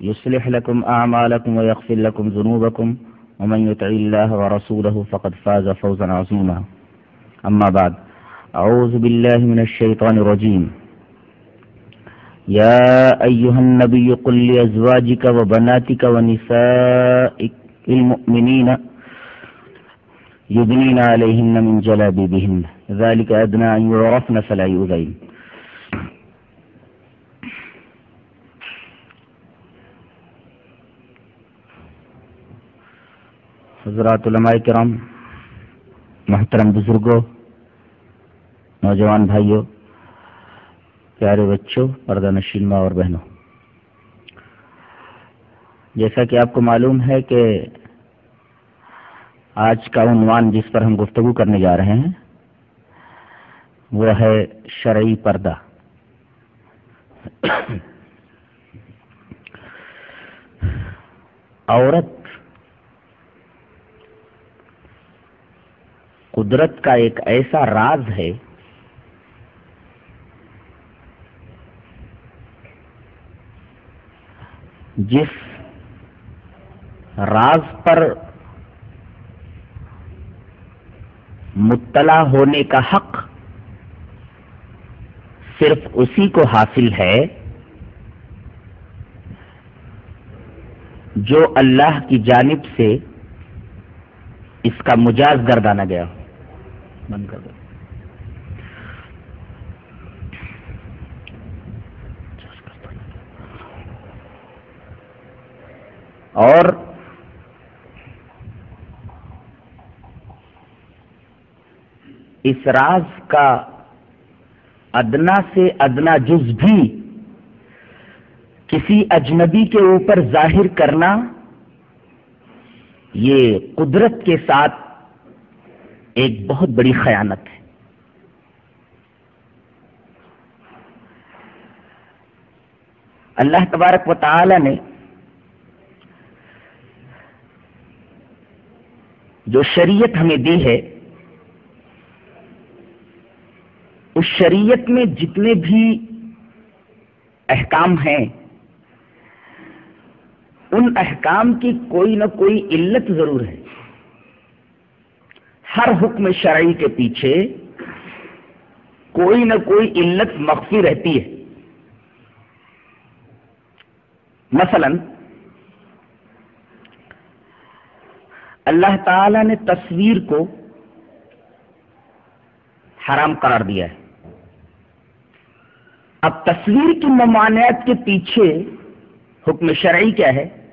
يصلح لكم أعمالكم ويغفر لكم ذنوبكم، ومن يطع الله ورسوله فقد فاز فوزا عظيما. أما بعد، أعوذ بالله من الشيطان الرجيم. يا أيها النبي قل لأزواجك وبناتك ونساء المؤمنين يبنين عليهن من جلابيبهن، ذلك أدنى أن يعرفن فلا يؤذين. حضرات علماء کرام، محترم بزرگوں، نوجوان بھائیوں، پیارے بچوں پردہ نشین ماں اور بہنوں۔ جیسا کہ آپ کو معلوم ہے کہ آج کا عنوان جس پر ہم گفتگو کرنے جا رہے ہیں، وہ ہے شرعی پردہ۔ عورت قدرت کا ایک ایسا راز ہے جس راز پر مطلع ہونے کا حق صرف اسی کو حاصل ہے جو اللہ کی جانب سے اس کا مجاز گردانا گیا ہو۔ بند کر دو۔ اور اس راز کا ادنا سے ادنا جز بھی کسی اجنبی کے اوپر ظاہر کرنا یہ قدرت کے ساتھ ایک بہت بڑی خیانت ہے۔ اللہ تبارک و تعالی نے جو شریعت ہمیں دی ہے، اس شریعت میں جتنے بھی احکام ہیں، ان احکام کی کوئی نہ کوئی علت ضرور ہے۔ ہر حکم شرعی کے پیچھے کوئی نہ کوئی علت مخفی رہتی ہے۔ مثلا، اللہ تعالی نے تصویر کو حرام قرار دیا ہے۔ اب تصویر کی ممانعت کے پیچھے حکم شرعی کیا ہے؟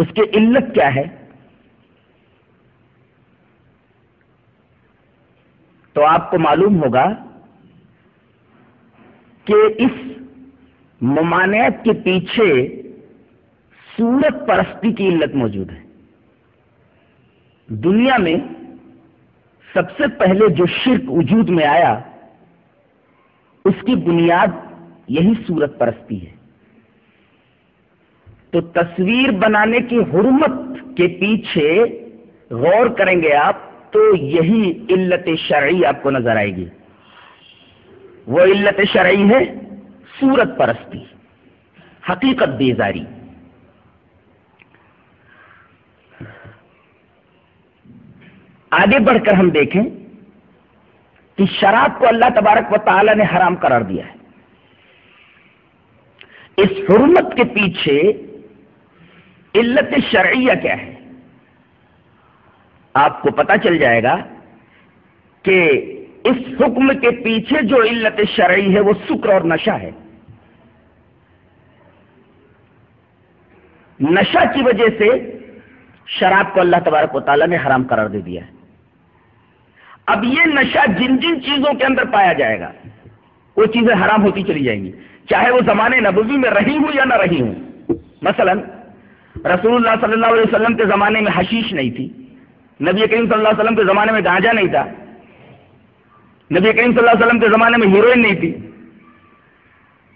اس کی علت کیا ہے؟ تو آپ کو معلوم ہوگا کہ اس ممانعت کے پیچھے سورت پرستی کی علت موجود ہے۔ دنیا میں سب سے پہلے جو شرک وجود میں آیا، اس کی بنیاد یہی سورت پرستی ہے۔ تو تصویر بنانے کی حرمت کے پیچھے غور کریں گے آپ تو یہی علت شرعی آپ کو نظر آئے گی۔ وہ علت شرعی ہے سورت پرستی، حقیقت بیزاری۔ آگے بڑھ کر ہم دیکھیں کہ شراب کو اللہ تبارک و تعالی نے حرام قرار دیا ہے۔ اس حرمت کے پیچھے علت شرعیہ کیا ہے؟ آپ کو پتا چل جائے گا کہ اس حکم کے پیچھے جو علت شرعی ہے وہ سکر اور نشہ ہے۔ نشہ کی وجہ سے شراب کو اللہ تبارک و تعالیٰ نے حرام قرار دے دیا ہے۔ اب یہ نشہ جن جن چیزوں کے اندر پایا جائے گا، وہ چیزیں حرام ہوتی چلی جائیں گی۔ چاہے وہ زمانے نبوی میں رہی ہوں یا نہ رہی ہوں۔ مثلا رسول اللہ صلی اللہ علیہ وسلم کے زمانے میں حشیش نہیں تھی۔ نبی کریم صلی اللہ علیہ وسلم کے زمانے میں گانجا نہیں تھا۔ نبی کریم صلی اللہ علیہ وسلم کے زمانے میں ہیروئن نہیں تھی۔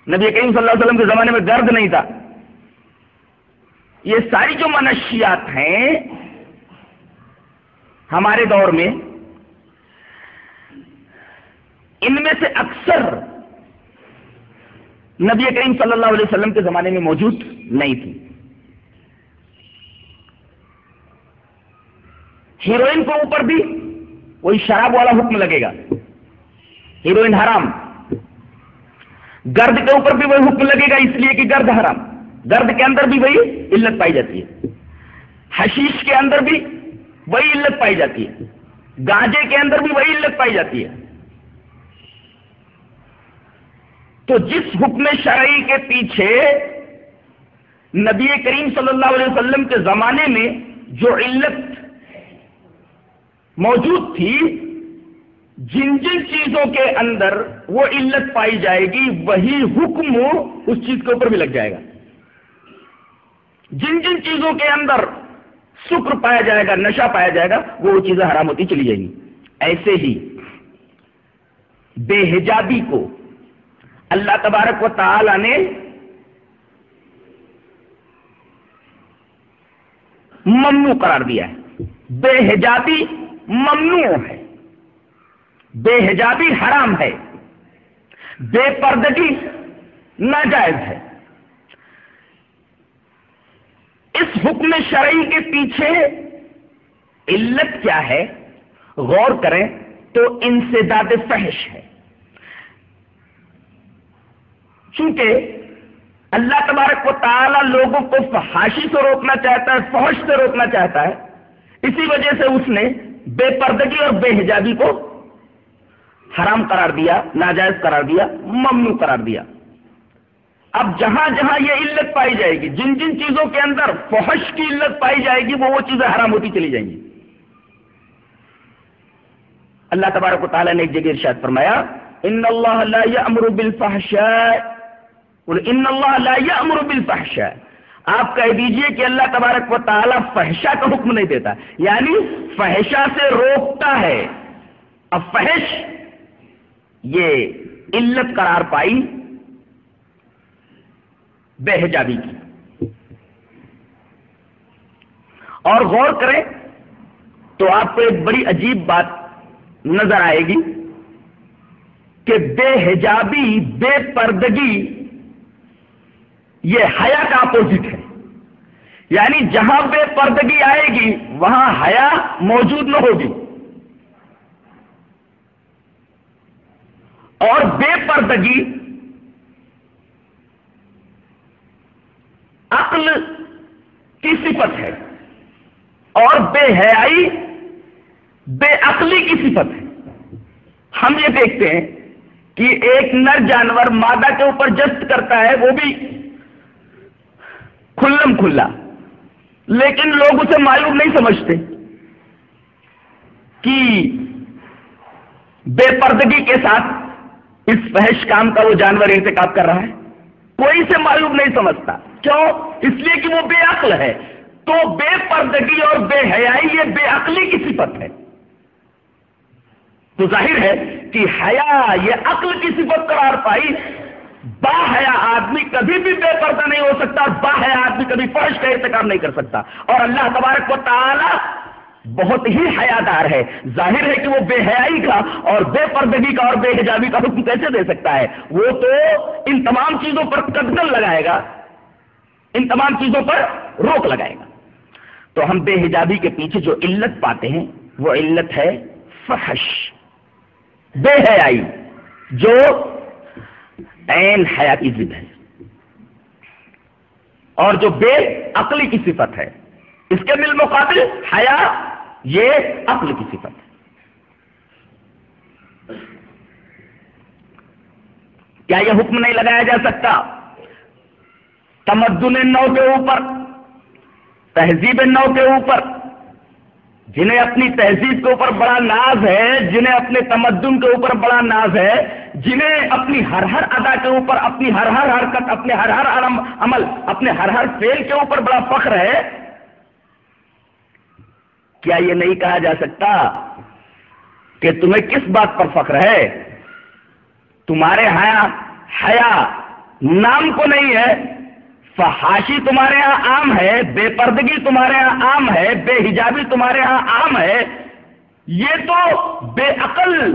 نبی کریم صلی اللہ علیہ وسلم کے زمانے میں گرد نہیں تھا۔ یہ ساری جو منشیات ہیں، ہمارے دور میں، ان میں سے اکثر نبی کریم صلی اللہ علیہ وسلم کے زمانے میں موجود نہیں تھی۔ ہیروئن کو اوپر بھی وہی شراب والا حکم لگے گا۔ ہیروئن حرام۔ گرد کے اوپر بھی وہی حکم لگے گا اس لیے کہ گرد حرام۔ گرد کے اندر بھی وہی علت پائی جاتی ہے۔ حشیش کے اندر بھی وہی علت پائی جاتی ہے۔ گانجے کے اندر بھی وہی علت پائی جاتی ہے۔ تو جس حکم شرعی کے پیچھے نبی کریم صلی اللہ علیہ وسلم کے زمانے میں جو علت موجود تھی، جن جن چیزوں کے اندر وہ علت پائی جائے گی، وہی حکم اس چیز کے اوپر بھی لگ جائے گا۔ جن جن چیزوں کے اندر شکر پایا جائے گا، نشہ پایا جائے گا، وہ چیزیں حرام ہوتی چلی جائیں گی۔ ایسے ہی بے حجابی کو اللہ تبارک و تعالی نے ممنوع قرار دیا ہے۔ بے حجابی ممنوع ہے۔ بے حجابی حرام ہے۔ بے پردگی ناجائز ہے۔ اس حکم شرعی کے پیچھے علت کیا ہے؟ غور کریں تو ان سے زیادہ فحش ہے۔ چونکہ اللہ تبارک و تعالی لوگوں کو فحاشی سے روکنا چاہتا ہے، فحش سے روکنا چاہتا ہے۔ اسی وجہ سے اس نے بے پردگی اور بے حجابی کو حرام قرار دیا، ناجائز قرار دیا، ممنوع قرار دیا۔ اب جہاں جہاں یہ علت پائی جائے گی، جن جن چیزوں کے اندر فحش کی علت پائی جائے گی، وہ وہ چیزیں حرام ہوتی چلی جائیں گی۔ اللہ تبارک و تعالیٰ نے ایک جگہ ارشاد فرمایا، ان اللہ لا یامر بالفحشاء۔ ان اللہ لا یامر بالفحشاء۔ آپ کہہ دیجیے کہ اللہ تبارک و تعالیٰ فحشا کا حکم نہیں دیتا۔ یعنی فحشا سے روکتا ہے۔ اب فحش، یہ علت قرار پائی بے حجابی کی۔ اور غور کریں تو آپ کو ایک بڑی عجیب بات نظر آئے گی کہ بے حجابی، بے پردگی یہ حیا کا اپوزٹ ہے۔ یعنی جہاں بے پردگی آئے گی، وہاں حیا موجود نہ ہوگی۔ اور بے پردگی عقل کی صفت ہے۔ اور بے حیائی بے عقلی کی صفت ہے۔ ہم یہ دیکھتے ہیں کہ ایک نر جانور مادہ کے اوپر جست کرتا ہے، وہ بھی کھلم کھلا۔ لیکن لوگ اسے معلوم نہیں سمجھتے کہ بے پردگی کے ساتھ اس فحش کام کا وہ جانور انتخاب کر رہا ہے۔ کوئی سے معلوم نہیں سمجھتا۔ کیوں؟ اس لیے کہ وہ بے عقل ہے۔ تو بے پردگی اور بے حیائی یہ بے عقلی کی صفت ہے۔ تو ظاہر ہے کہ حیا یہ عقل کی صفت قرار پائی باحیا آدمی کبھی بھی بے پردہ نہیں ہو سکتا باحیا آدمی کبھی فرش کا ارتکاب نہیں کر سکتا۔ اور اللہ تبارک و تعالی بہت ہی حیادار ہے۔ ظاہر ہے کہ وہ بے حیائی کا اور بے پردگی کا اور بے حجابی کا حکم کیسے دے سکتا ہے؟ وہ تو ان تمام چیزوں پر قدل لگائے گا۔ ان تمام چیزوں پر روک لگائے گا۔ تو ہم بے حجابی کے پیچھے جو علت پاتے ہیں، وہ علت ہے فحش بے حیائی جو حیا کی ضد ہے۔ اور جو بے عقلی کی صفت ہے، اس کے بالمقابل حیا یہ عقل کی صفت ہے۔ کیا یہ حکم نہیں لگایا جا سکتا؟ تمدن نو کے اوپر، تہذیب نو کے اوپر جنہیں اپنی تہذیب کے اوپر بڑا ناز ہے، جنہیں اپنے تمدن کے اوپر بڑا ناز ہے، جنہیں اپنی ہر ہر ادا کے اوپر، اپنی ہر ہر حرکت، اپنے ہر ہر عمل، اپنے ہر ہر فیل کے اوپر بڑا فخر ہے۔ کیا یہ نہیں کہا جا سکتا کہ تمہیں کس بات پر فخر ہے؟ تمہارے حیا حیا نام کو نہیں ہے فحاشی تمہارے ہاں عام ہے، بے پردگی تمہارے ہاں عام ہے، بے حجابی تمہارے ہاں عام ہے۔ یہ تو بے عقل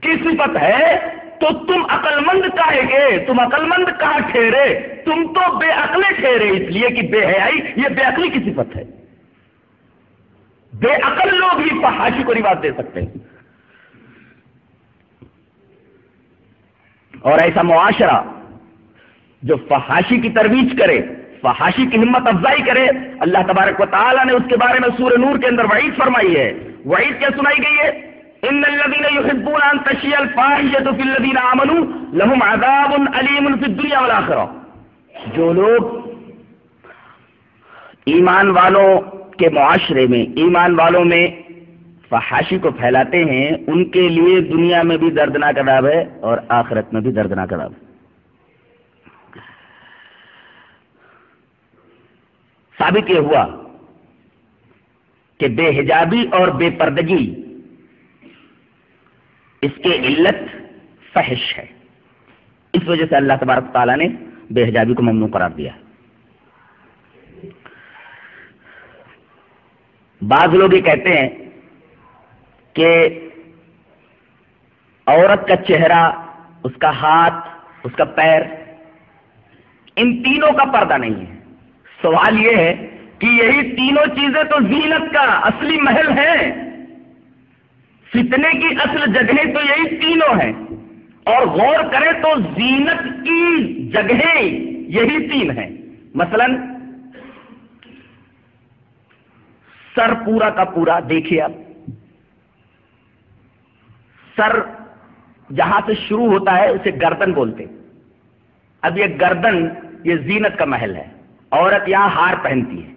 کی صفت ہے، تو تم عقل مند کہے گے، تم عقل مند کہاں ٹھہرے؟ تم تو بے عقلے ٹھہرے، اس لیے کہ بے حیائی، یہ بے عقلی کی صفت ہے۔ بے عقل لوگ ہی فحاشی کو رواج دے سکتے ہیں۔ اور ایسا معاشرہ جو فحاشی کی ترویج کرے، فحاشی کی ہمت افزائی کرے، اللہ تبارک و تعالیٰ نے اس کے بارے میں سور نور کے اندر وعید فرمائی ہے۔ وعید کیا سنائی گئی ہے؟ ان الذين يحبون ان تشيع الفاحشه في الذين امنوا لهم عذاب اليم في الدنيا والاخره جو لوگ ایمان والوں کے معاشرے میں، ایمان والوں میں فحاشی کو پھیلاتے ہیں، ان کے لیے دنیا میں بھی دردناک عذاب ہے اور آخرت میں بھی دردناک عذاب ہے۔ ثابت یہ ہوا کہ بے حجابی اور بے پردگی اس کے علت فحش ہے۔ اس وجہ سے اللہ تبارک تعالیٰ نے بے حجابی کو ممنوع قرار دیا۔ بعض لوگ یہ کہتے ہیں کہ عورت کا چہرہ، اس کا ہاتھ، اس کا پیر، ان تینوں کا پردہ نہیں ہے۔ سوال یہ ہے کہ یہی تینوں چیزیں تو زینت کا اصلی محل ہے فتنے کی اصل جگہیں تو یہی تینوں ہیں۔ اور غور کریں تو زینت کی جگہیں یہی تین ہیں۔ مثلا، سر پورا کا پورا، دیکھیے آپ۔ سر جہاں سے شروع ہوتا ہے، اسے گردن بولتے اب یہ گردن، یہ زینت کا محل ہے۔ عورت یہاں ہار پہنتی ہے۔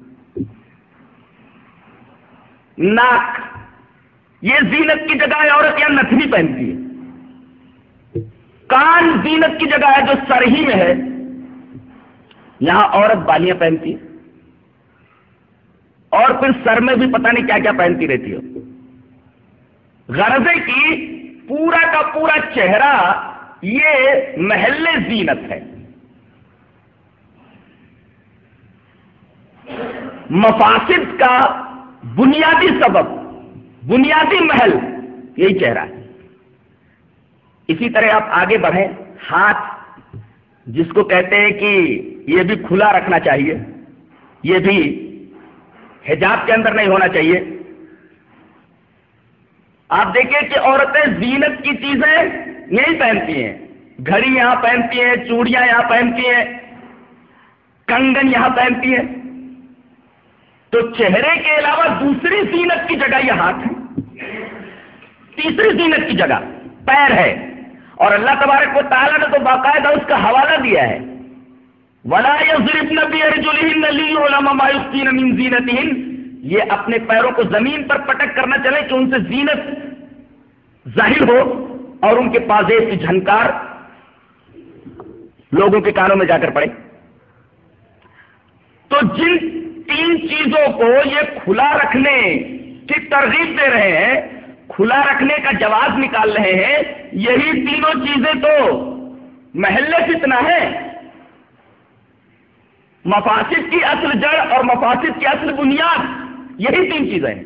ناک، یہ زینت کی جگہ ہے عورت یہاں نتنی پہنتی ہے۔ کان زینت کی جگہ ہے جو سر ہی میں ہے۔ یہاں عورت بالیاں پہنتی ہے۔ اور پھر سر میں بھی پتہ نہیں کیا کیا پہنتی رہتی ہو۔ غرضے کی پورا کا پورا چہرہ یہ محل زینت ہے۔ مفاسد کا بنیادی سبب، بنیادی محل، یہی چہرہ ہے۔ اسی طرح آپ آگے بڑھیں، ہاتھ، جس کو کہتے ہیں کہ یہ بھی کھلا رکھنا چاہیے، یہ بھی حجاب کے اندر نہیں ہونا چاہیے۔ آپ دیکھیں کہ عورتیں زینت کی چیزیں نہیں پہنتی ہیں۔ گھڑی یہاں پہنتی ہیں، چوڑیاں یہاں پہنتی ہیں، کنگن یہاں پہنتی ہیں۔ تو چہرے کے علاوہ دوسری زینت کی جگہ یہ ہاتھ ہے تیسری زینت کی جگہ پیر ہے۔ اور اللہ تبارک و تعالیٰ نے تو باقاعدہ اس کا حوالہ دیا ہے۔ ولا نبی زینت یہ اپنے پیروں کو زمین پر پٹک کرنا چلے کہ ان سے زینت ظاہر ہو اور ان کے پاس کی جھنکار لوگوں کے کانوں میں جا کر پڑے۔ تو جن تین چیزوں کو یہ کھلا رکھنے کی ترغیب دے رہے ہیں، کھلا رکھنے کا جواز نکال رہے ہیں، یہی تینوں چیزیں تو محلے فتنہ ہے مفاسد کی اصل جڑ اور مفاسد کی اصل بنیاد، یہی تین چیزیں ہیں۔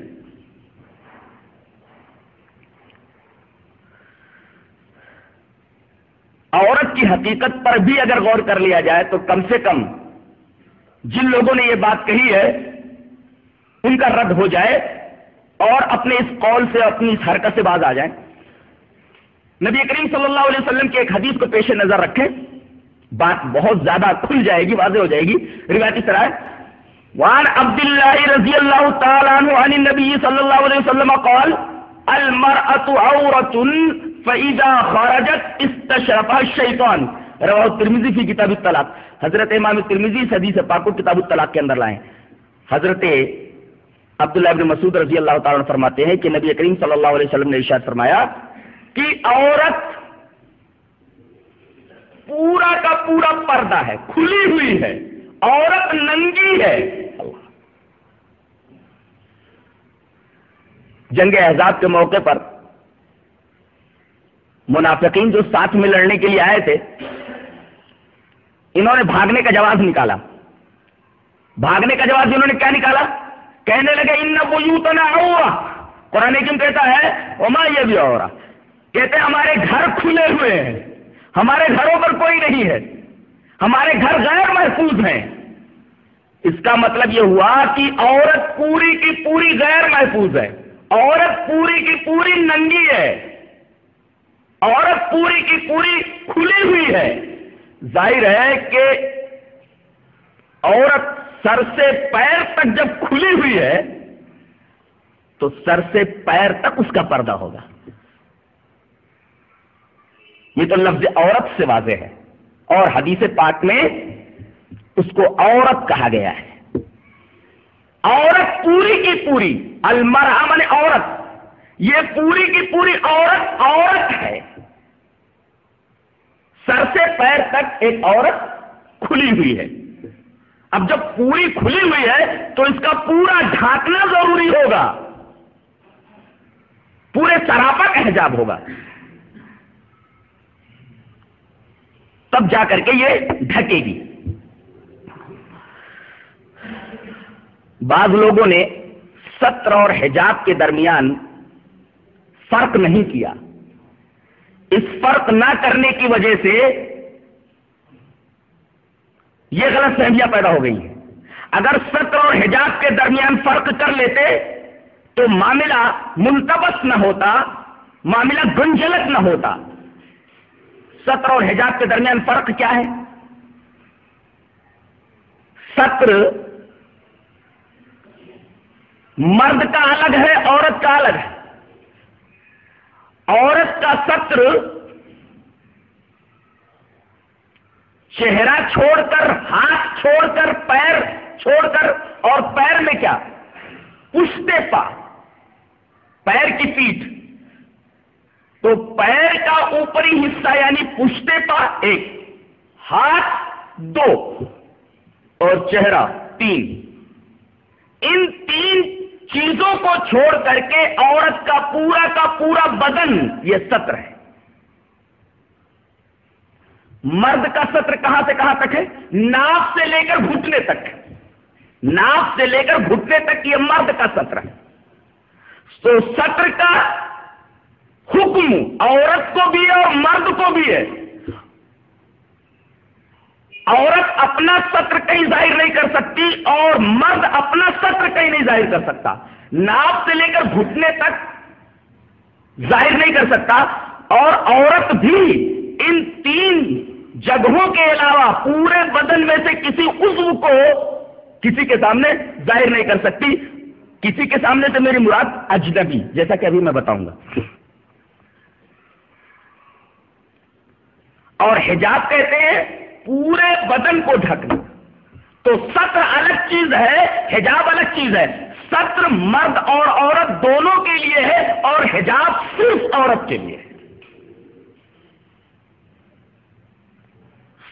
عورت کی حقیقت پر بھی اگر غور کر لیا جائے تو کم سے کم جن لوگوں نے یہ بات کہی ہے، ان کا رد ہو جائے اور اپنے اس قول سے، اپنی اس حرکت سے باز آ جائیں۔ نبی کریم صلی اللہ علیہ وسلم کی ایک حدیث کو پیش نظر رکھیں۔ بات بہت زیادہ کھل جائے گی، واضح ہو جائے گی۔ روایتی سرائے وان عبد اللہ رضی اللہ تعالیٰ عنہ عن النبی صلی اللہ علیہ وسلم قال، المرأة عورة فإذا خرجت استشرفها الشیطان۔ رواہ ترمیزی فی کتاب الطلاق۔ حضرت امام ترمیزی حدیث پاک کتاب الطلاق کے اندر لائیں۔ حضرت عبداللہ ابن مسعود رضی اللہ تعالیٰ فرماتے ہیں کہ نبی کریم صلی اللہ علیہ وسلم نے ارشاد فرمایا کہ عورت پورا کا پورا پردہ ہے، کھلی ہوئی ہے، عورت ننگی ہے۔ جنگ احزاب کے موقع پر منافقین جو ساتھ میں لڑنے کے لیے آئے تھے انہوں نے بھاگنے کا جواز نکالا۔ بھاگنے کا جواز انہوں نے کیا نکالا؟ کہنے لگے، ان بوت نہ قرآن کیوں کہتا ہے اما یہ بھی اور کہتے ہمارے گھر کھلے ہوئے ہیں۔ ہمارے گھروں پر کوئی نہیں ہے۔ ہمارے گھر غیر محفوظ ہیں۔ اس کا مطلب یہ ہوا کہ عورت پوری کی پوری غیر محفوظ ہے۔ عورت پوری کی پوری ننگی ہے۔ عورت پوری کی پوری کھلی ہوئی ہے۔ ظاہر ہے کہ عورت سر سے پیر تک جب کھلی ہوئی ہے تو سر سے پیر تک اس کا پردہ ہوگا۔ یہ تو لفظ عورت سے واضح ہے۔ اور حدیث پاک میں اس کو عورت کہا گیا ہے۔ عورت پوری کی پوری المرحمن عورت۔ یہ پوری کی پوری عورت عورت ہے۔ سر سے پیر تک ایک عورت کھلی ہوئی ہے۔ اب جب پوری کھلی ہوئی ہے تو اس کا پورا ڈھانکنا ضروری ہوگا۔ پورے سراپا کا حجاب ہوگا۔ تب جا کر کے یہ ڈھکے گی۔ بعض لوگوں نے ستر اور حجاب کے درمیان فرق نہیں کیا۔ اس فرق نہ کرنے کی وجہ سے یہ غلط فہمیاں پیدا ہو گئی ہیں۔ اگر سطر اور حجاب کے درمیان فرق کر لیتے تو معاملہ منتبس نہ ہوتا، معاملہ گنجلک نہ ہوتا۔ سطر اور حجاب کے درمیان فرق کیا ہے؟ سطر مرد کا الگ ہے، عورت کا الگ ہے۔ عورت کا سطر چہرہ چھوڑ کر، ہاتھ چھوڑ کر، پیر چھوڑ کر، اور پیر میں کیا؟ پشتے پا، پیر کی پیٹ تو پیر کا اوپری حصہ یعنی پشتے پا ایک، ہاتھ دو، اور چہرہ تین۔ ان تین چیزوں کو چھوڑ کر کے عورت کا پورا کا پورا بدن یہ سطر ہے۔ مرد کا سطر کہاں سے کہاں تک ہے؟ ناف سے لے کر گھٹنے تک۔ ناف سے لے کر گھٹنے تک یہ مرد کا سطر ہے۔ تو سطر کا حکم عورت کو بھی ہے اور مرد کو بھی ہے۔ عورت اپنا سطر کہیں ظاہر نہیں کر سکتی اور مرد اپنا سطر کہیں نہیں ظاہر کر سکتا۔ ناپ سے لے کر گھٹنے تک ظاہر نہیں کر سکتا۔ اور عورت بھی ان تین جگہوں کے علاوہ پورے بدن میں سے کسی عضو کو کسی کے سامنے ظاہر نہیں کر سکتی۔ کسی کے سامنے سے میری مراد اجنبی، جیسا کہ ابھی میں بتاؤں گا۔ اور حجاب کہتے ہیں پورے بدن کو ڈھکنا۔ تو سطر الگ چیز ہے، حجاب الگ چیز ہے۔ سطر مرد اور عورت دونوں کے لیے ہے اور حجاب صرف عورت کے لیے ہے۔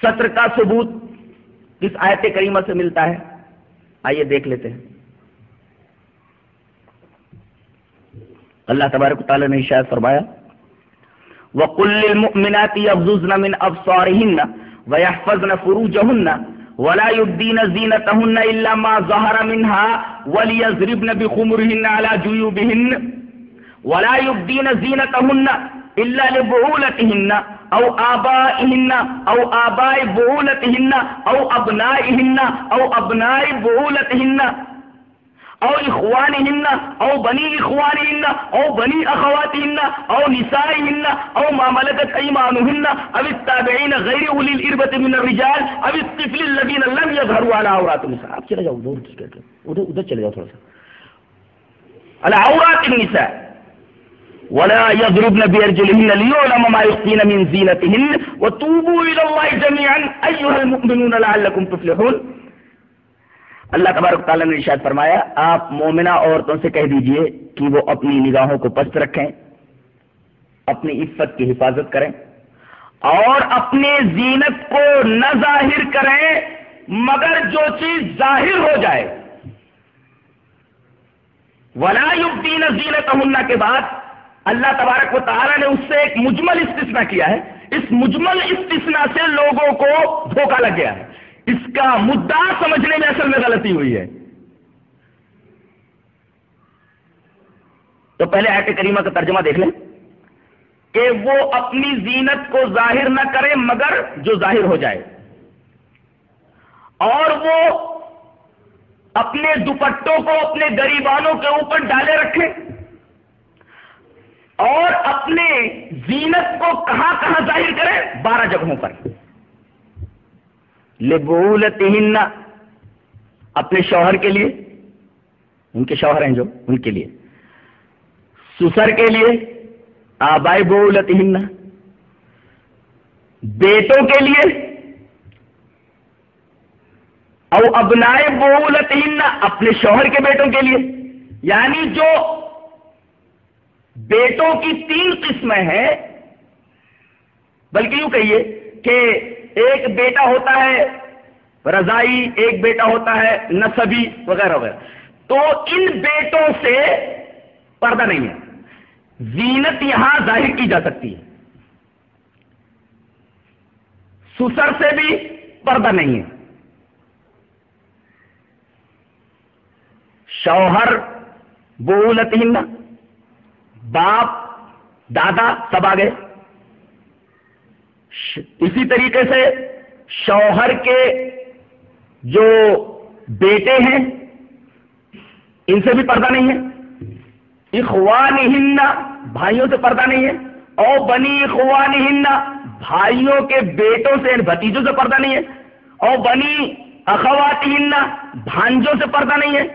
سطر کا ثبوت کس آیت کریمہ سے ملتا ہے۔ آئیے دیکھ لیتے ہیں۔ اللہ تبارک تعالیٰ نے شاید فرمایا وہ کل مناتی افزوز نمن افسارہن وَيَحْفَظْنَ فُرُوجَهُنَّ ولا يبدين زينتهن إلا ما ظهر منها وليضربن بخمرهن على جيوبهن ولا يبدين زينتهن إلا لبعولتهن او آبائهن او آباء بعولتهن او ابنائهن او أبناء بعولتهن او اخوانهن، او بنی اخوانهن، او بنی اخواتهن، او نسائهن، او ما ملكت ايمانهن، او التابعين غير اولي الاربه من الرجال، او الطفل الذين لم يظهروا على عورات النساء. آپ چلے جاؤ، ادھر ادھر چلے جاؤ تھوڑا سا۔ على عورات النساء، ولا يضربن بأرجلهن ليعلم ما يخفين من زينتهن، وتوبوا إلى الله جميعا، أيها المؤمنون لعلكم تفلحون. اللہ تبارک تعالیٰ نے ارشاد فرمایا، آپ مومنہ عورتوں سے کہہ دیجیے کہ وہ اپنی نگاہوں کو پست رکھیں، اپنی عفت کی حفاظت کریں، اور اپنے زینت کو نہ ظاہر کریں، مگر جو چیز ظاہر ہو جائے۔ ولا یبدین زینت کے بعد اللہ تبارک و تعالیٰ نے اس سے ایک مجمل استثنا کیا ہے۔ اس مجمل استثنا سے لوگوں کو دھوکہ لگ گیا ہے۔ اس کا مدعا سمجھنے میں اصل میں غلطی ہوئی ہے۔ تو پہلے آیت کریمہ کا ترجمہ دیکھ لیں کہ وہ اپنی زینت کو ظاہر نہ کرے مگر جو ظاہر ہو جائے۔ اور وہ اپنے دوپٹوں کو اپنے گریبانوں کے اوپر ڈالے رکھے۔ اور اپنے زینت کو کہاں کہاں ظاہر کرے؟ بارہ جگہوں پر۔ لبولتہن اپنے شوہر کے لیے، ان کے شوہر ہیں جو، ان کے لیے۔ سسر کے لیے، آبائی بولتہن بیٹوں کے لیے، او ابنائے بولتہن اپنے شوہر کے بیٹوں کے لیے۔ یعنی جو بیٹوں کی تین قسمیں ہیں، بلکہ یوں کہیے کہ ایک بیٹا ہوتا ہے، رضائی ایک بیٹا ہوتا ہے، نصبی وغیرہ وغیرہ۔ تو ان بیٹوں سے پردہ نہیں ہے۔ زینت یہاں ظاہر کی جا سکتی ہے۔ سسر سے بھی پردہ نہیں ہے۔ شوہر بولت باپ، دادا سب آ گئے اسی طریقے سے شوہر کے جو بیٹے ہیں، ان سے بھی پردہ نہیں ہے۔ اخوان ہننا بھائیوں سے پردہ نہیں ہے۔ او بنی اخوان ہننا بھائیوں کے بیٹوں سے یعنی بھتیجوں سے پردہ نہیں ہے۔ او بنی اخوات ہننا بھانجوں سے پردہ نہیں ہے۔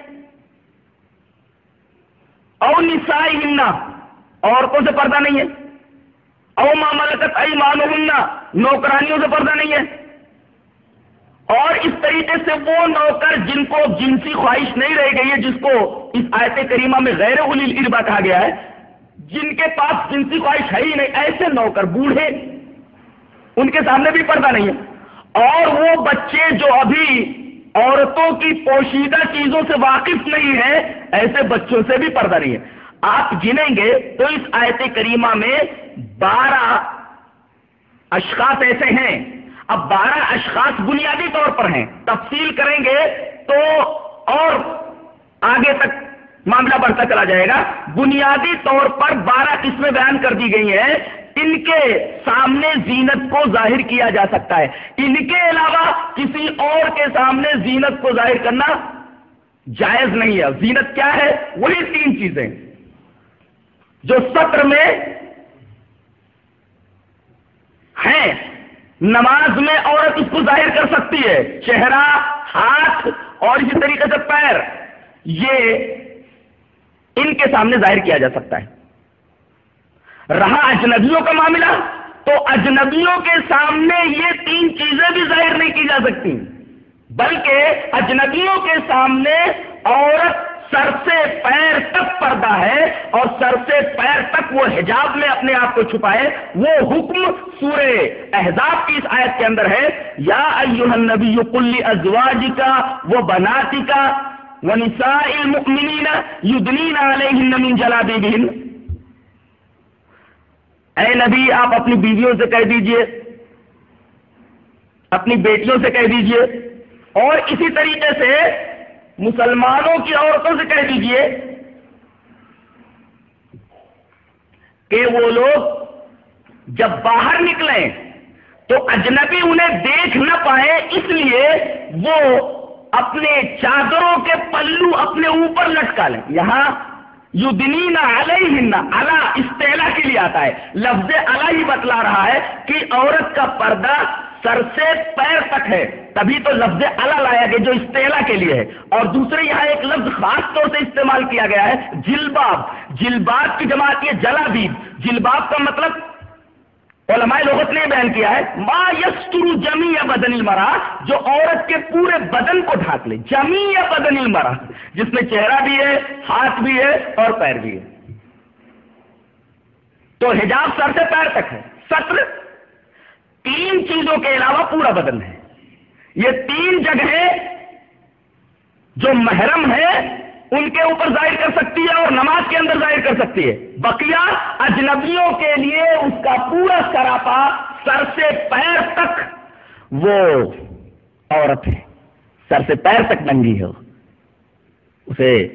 او نسائی ہننا عورتوں سے پردہ نہیں ہے۔ او ماملکت ائی مانو نوکرانیوں سے پردہ نہیں ہے۔ اور اس طریقے سے وہ نوکر جن کو جنسی خواہش نہیں رہ گئی ہے، جس کو اس آیت کریمہ میں غیر الی اربا کہا گیا ہے، جن کے پاس جنسی خواہش ہے ہی نہیں، ایسے نوکر بوڑھے، ان کے سامنے بھی پردہ نہیں ہے۔ اور وہ بچے جو ابھی عورتوں کی پوشیدہ چیزوں سے واقف نہیں ہے ایسے بچوں سے بھی پردہ نہیں ہے۔ آپ گنیں گے تو اس آیت کریمہ میں بارہ اشخاص ایسے ہیں۔ اب بارہ اشخاص بنیادی طور پر ہیں۔ تفصیل کریں گے تو اور آگے تک معاملہ بڑھتا چلا جائے گا۔ بنیادی طور پر بارہ قسمیں بیان کر دی گئی ہیں۔ ان کے سامنے زینت کو ظاہر کیا جا سکتا ہے۔ ان کے علاوہ کسی اور کے سامنے زینت کو ظاہر کرنا جائز نہیں ہے۔ زینت کیا ہے؟ وہی تین چیزیں۔ جو سطر میں ہیں نماز میں عورت اس کو ظاہر کر سکتی ہے۔ چہرہ، ہاتھ اور اسی طریقے سے پیر، یہ ان کے سامنے ظاہر کیا جا سکتا ہے۔ رہا اجنبیوں کا معاملہ، تو اجنبیوں کے سامنے یہ تین چیزیں بھی ظاہر نہیں کی جا سکتی، بلکہ اجنبیوں کے سامنے عورت سر سے پیر تک پردہ ہے اور سر سے پیر تک وہ حجاب میں اپنے آپ کو چھپائے، وہ حکم سورہ احزاب کی اس آیت کے اندر ہے، یا ایوہ النبی کلی ازواج کا وہ بناتی کا وہ نساء المؤمنین یدنین علیہن من جلابیبہن۔ اے نبی، آپ اپنی بیویوں سے کہہ دیجیے، اپنی بیٹیوں سے کہہ دیجیے۔ اور اسی طریقے سے مسلمانوں کی عورتوں سے کہہ دیجیے کہ وہ لوگ جب باہر نکلیں تو اجنبی انہیں دیکھ نہ پائے، اس لیے وہ اپنے چادروں کے پلو اپنے اوپر لٹکا لیں یہاں یو دنینا علیہ اللہ استعلا کے لیے آتا ہے۔ لفظ اللہ ہی بتلا رہا ہے کہ عورت کا پردہ سر سے پیر تک ہے۔ تبھی تو لفظ اللہ لایا گیا جو استعلا کے لیے ہے۔ اور دوسرے یہاں ایک لفظ خاص طور سے استعمال کیا گیا ہے، جلباب۔ جلباب کی جماعت یہ جلا بیب۔ جلباب کا مطلب علماء لغت نے بیان کیا ہے، ما یستر جمی بدن المرا جو عورت کے پورے بدن کو ڈھانک لے۔ جمی یا بدن المرا جس میں چہرہ بھی ہے، ہاتھ بھی ہے اور پیر بھی ہے۔ تو حجاب سر سے پیر تک ہے۔ سطر تین چیزوں کے علاوہ پورا بدن ہے۔ یہ تین جگہیں جو محرم ہے ان کے اوپر ظاہر کر سکتی ہے اور نماز کے اندر ظاہر کر سکتی ہے۔ بقیہ اجنبیوں کے لیے اس کا پورا سراپا سر سے پیر تک وہ عورت ہے۔ سر سے پیر تک ننگی ہے۔ اسے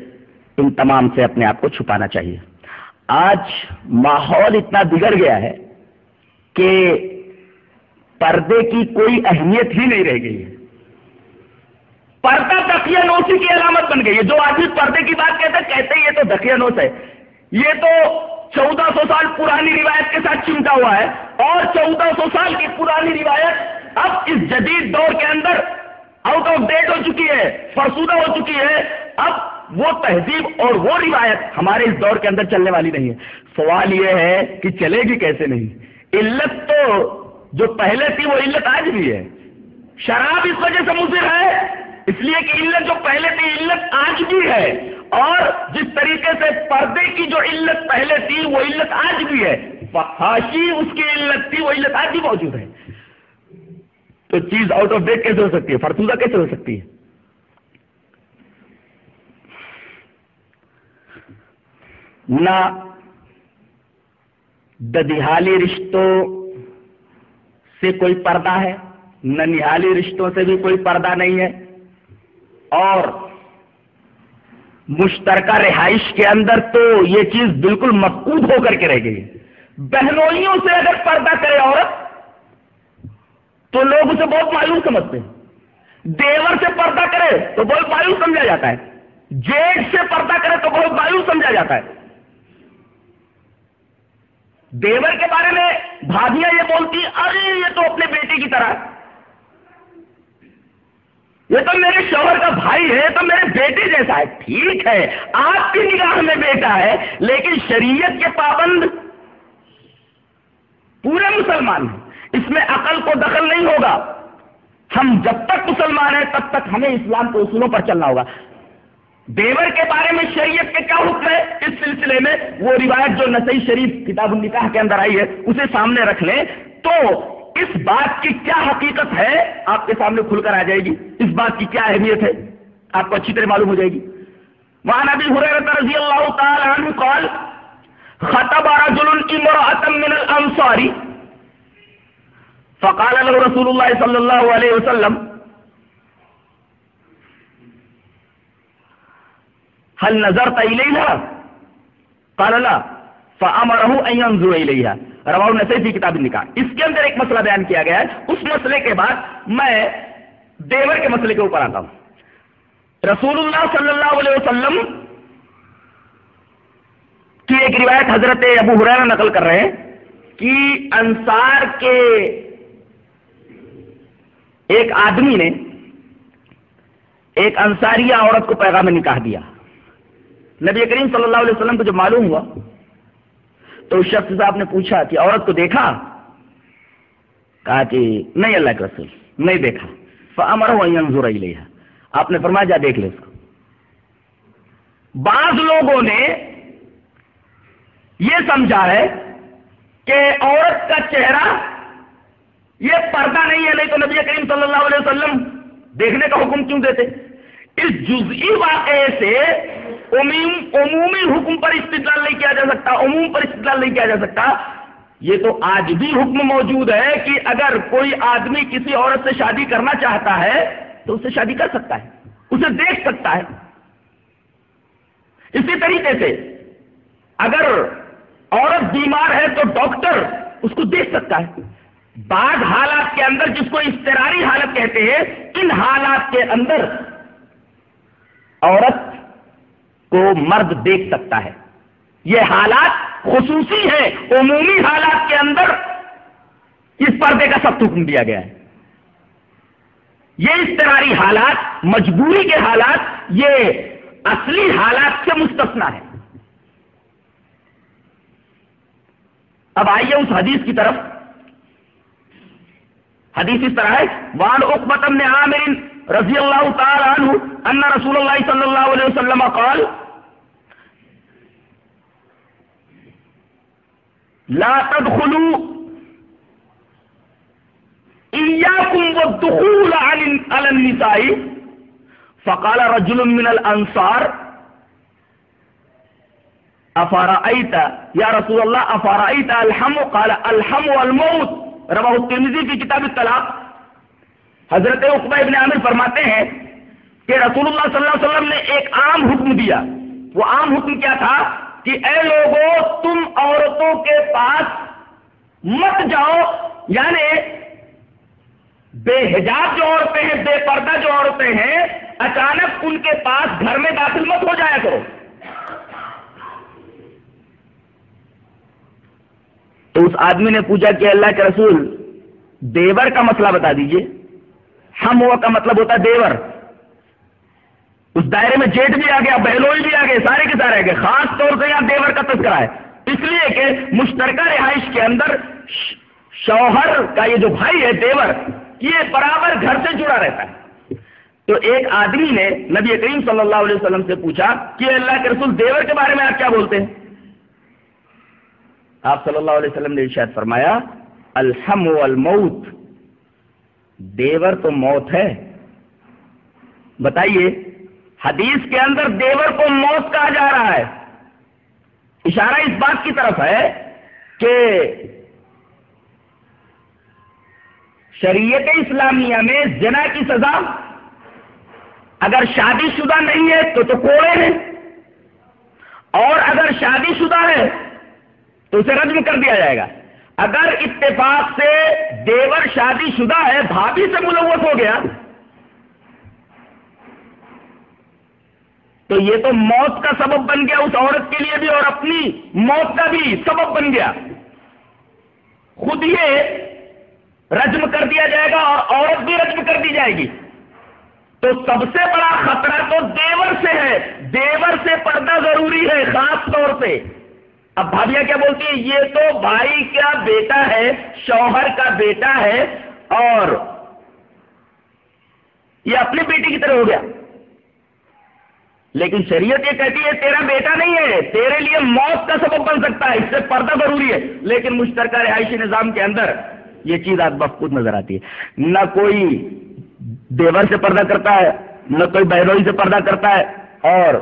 ان تمام سے اپنے آپ کو چھپانا چاہیے۔ آج ماحول اتنا بگڑ گیا ہے کہ پردے کی کوئی اہمیت ہی نہیں رہ گئی ہے۔ پردہ دکیا نوسی کی علامت بن گئی ہے۔ جو آدمی پردے کی بات کہتے کہتے یہ تو دکیا نوس ہے۔ یہ تو چودہ سو سال پرانی روایت کے ساتھ چمٹا ہوا ہے اور چودہ سو سال کی پرانی روایت اب اس جدید دور کے اندر آؤٹ آف ڈیٹ ہو چکی ہے، فرسودہ ہو چکی ہے۔ اب وہ تہذیب اور وہ روایت ہمارے اس دور کے اندر چلنے والی نہیں ہے۔ سوال یہ ہے کہ چلے گی کیسے نہیں؟ علت تو جو پہلے تھی وہ علت آج بھی ہے۔ شراب اس وجہ سے مضر ہے، اس لیے کہ علت جو پہلے تھی، علت آج بھی ہے۔ اور جس طریقے سے پردے کی جو علت پہلے تھی، وہ علت آج بھی ہے۔ فحاشی اس کی علت تھی، وہ علت آج بھی موجود ہے۔ تو چیز آؤٹ آف ڈیٹ کیسے ہو سکتی ہے؟ فرسودہ کیسے ہو سکتی ہے؟ نہ ددیحالی رشتوں سے کوئی پردہ ہے؟ نہ نہالی رشتوں سے بھی کوئی پردہ نہیں ہے۔ اور مشترکہ رہائش کے اندر تو یہ چیز بالکل مقبوض ہو کر کے رہ گئی بہنوئیوں سے اگر پردہ کرے عورت، تو لوگ اسے بہت مایوس سمجھتے ہیں۔ دیور سے پردہ کرے تو بہت مایوس سمجھا جاتا ہے۔ جیٹ سے پردہ کرے تو بہت مایوس سمجھا جاتا ہے۔ دیور کے بارے میں بھابیاں یہ بولتی ارے یہ تو اپنے بیٹے کی طرح یہ تو میرے شوہر کا بھائی ہے تو میرے بیٹے جیسا ہے۔ ٹھیک ہے، آپ کی نگاہ میں بیٹا ہے، لیکن شریعت کے پابند پورے مسلمان ہیں۔ اس میں عقل کو دخل نہیں ہوگا۔ ہم جب تک مسلمان ہیں، تب تک ہمیں اسلام کے اصولوں پر چلنا ہوگا۔ دیور کے بارے میں شریعت کے کیا حکم ہے؟ اس سلسلے میں وہ روایت جو نسائی شریف کتاب النکاح کے اندر آئی ہے، اسے سامنے رکھ لیں۔ تو اس بات کی کیا حقیقت ہے؟ آپ کے سامنے کھل کر آ جائے گی۔ اس بات کی کیا اہمیت ہے؟ آپ کو اچھی طرح معلوم ہو جائے گی۔ وہاں نبی حریرت رضی اللہ تعالی عنہ قال، خطب رجل امرأة من الانصار فقال له رسول الله صلى الله عليه وسلم هل نظرت إليها؟ قال لا. فأمره أن ينظر إليها. رواؤ نسیفی کتاب نکاح اس کے اندر ایک مسئلہ بیان کیا گیا ہے۔ اس مسئلے کے بعد میں دیور کے مسئلے کے اوپر آتا ہوں۔ رسول اللہ صلی اللہ علیہ وسلم کی ایک روایت حضرت ابو حریرہ نقل کر رہے ہیں کہ انصار کے ایک آدمی نے ایک انصاریہ عورت کو پیغام نکاح دیا۔ نبی کریم صلی اللہ علیہ وسلم کو جو معلوم ہوا، تو اس شخص صاحب نے پوچھا کہ عورت کو دیکھا؟ کہا کہ نہیں، اللہ کے رسول، نہیں دیکھا۔ فمر ہوا لیا آپ نے فرمایا، جا دیکھ لے اس کو۔ بعض لوگوں نے یہ سمجھا ہے کہ عورت کا چہرہ یہ پردہ نہیں ہے، نہیں تو نبی کریم صلی اللہ علیہ وسلم دیکھنے کا حکم کیوں دیتے؟ اس جزئی واقعے سے عمومی حکم پر استدلال نہیں کیا جا سکتا، عموم پر استدلال نہیں کیا جا سکتا۔ یہ تو آج بھی حکم موجود ہے کہ اگر کوئی آدمی کسی عورت سے شادی کرنا چاہتا ہے، تو اسے شادی کر سکتا ہے، اسے دیکھ سکتا ہے۔ اسی طریقے سے اگر عورت بیمار ہے تو ڈاکٹر اس کو دیکھ سکتا ہے۔ بعض حالات کے اندر جس کو استراری حالت کہتے ہیں، ان حالات کے اندر عورت کو مرد دیکھ سکتا ہے۔ یہ حالات خصوصی ہیں، عمومی حالات کے اندر اس پردے کا سخت حکم دیا گیا ہے۔ یہ اضطراری حالات، مجبوری کے حالات، یہ اصلی حالات سے مستثنا ہے اب آئیے اس حدیث کی طرف۔ حدیث اس طرح ہے وان اقبت نے عامر رضی اللہ تعالی عنہ ان رسول اللہ صلی اللہ علیہ وسلم قال لا تدخلوا ایاکم والدخول على النساء. فقال رجل من الانصار افارائیت یا رسول اللہ افارائیت الحم قال الحم والموت. رواہ الترمذی کی کتاب الطلاق. حضرت عقبہ ابن عامر فرماتے ہیں کہ رسول اللہ صلی اللہ علیہ وسلم نے ایک عام حکم دیا. وہ عام حکم کیا تھا؟ کہ اے لوگوں تم عورتوں کے پاس مت جاؤ یعنی بے حجاب جو عورتیں ہیں، بے پردہ جو عورتیں ہیں، اچانک ان کے پاس گھر میں داخل مت ہو جایا کرو۔ تو اس آدمی نے پوچھا کہ اللہ کے رسول، دیور کا مسئلہ بتا دیجیے۔ ہم ہوا کا مطلب ہوتا ہے دیور۔ اس دائرے میں جیٹ بھی آ گیا بہلوئی بھی آ گئے، سارے کے سارے آ گئے۔ خاص طور سے یہاں دیور کا تذکرہ ہے۔ اس لیے کہ مشترکہ رہائش کے اندر شوہر کا یہ جو بھائی ہے دیور، یہ برابر گھر سے جڑا رہتا ہے۔ تو ایک آدمی نے نبی کریم صلی اللہ علیہ وسلم سے پوچھا کہ اللہ کے رسول دیور کے بارے میں آپ کیا بولتے ہیں؟ آپ صلی اللہ علیہ وسلم نے ارشاد فرمایا، الحم والموت۔ دیور تو موت ہے۔ بتائیے حدیث کے اندر دیور کو موت کہا جا رہا ہے۔ اشارہ اس بات کی طرف ہے کہ شریعت اسلامیہ میں زنا کی سزا اگر شادی شدہ نہیں ہے تو تو کوڑے ہیں۔ اور اگر شادی شدہ ہے تو اسے رجم کر دیا جائے گا۔ اگر اتفاق سے دیور شادی شدہ ہے، بھابھی سے ملوث ہو گیا تو یہ تو موت کا سبب بن گیا اس عورت کے لیے بھی اور اپنی موت کا بھی سبب بن گیا۔ خود یہ رجم کر دیا جائے گا اور عورت بھی رجم کر دی جائے گی۔ تو سب سے بڑا خطرہ تو دیور سے ہے۔ دیور سے پردہ ضروری ہے خاص طور سے اب بھابیا کیا بولتی ہے؟ یہ تو بھائی کا بیٹا ہے؟ شوہر کا بیٹا ہے اور یہ اپنی بیٹی کی طرح ہو گیا۔ لیکن شریعت یہ کہتی ہے تیرا بیٹا نہیں ہے، تیرے لیے موت کا سبب بن سکتا ہے، اس سے پردہ ضروری ہے۔ لیکن مشترکہ رہائشی نظام کے اندر یہ چیز آپ بخود نظر آتی ہے۔ نہ کوئی دیور سے پردہ کرتا ہے، نہ کوئی بہروئی سے پردہ کرتا ہے اور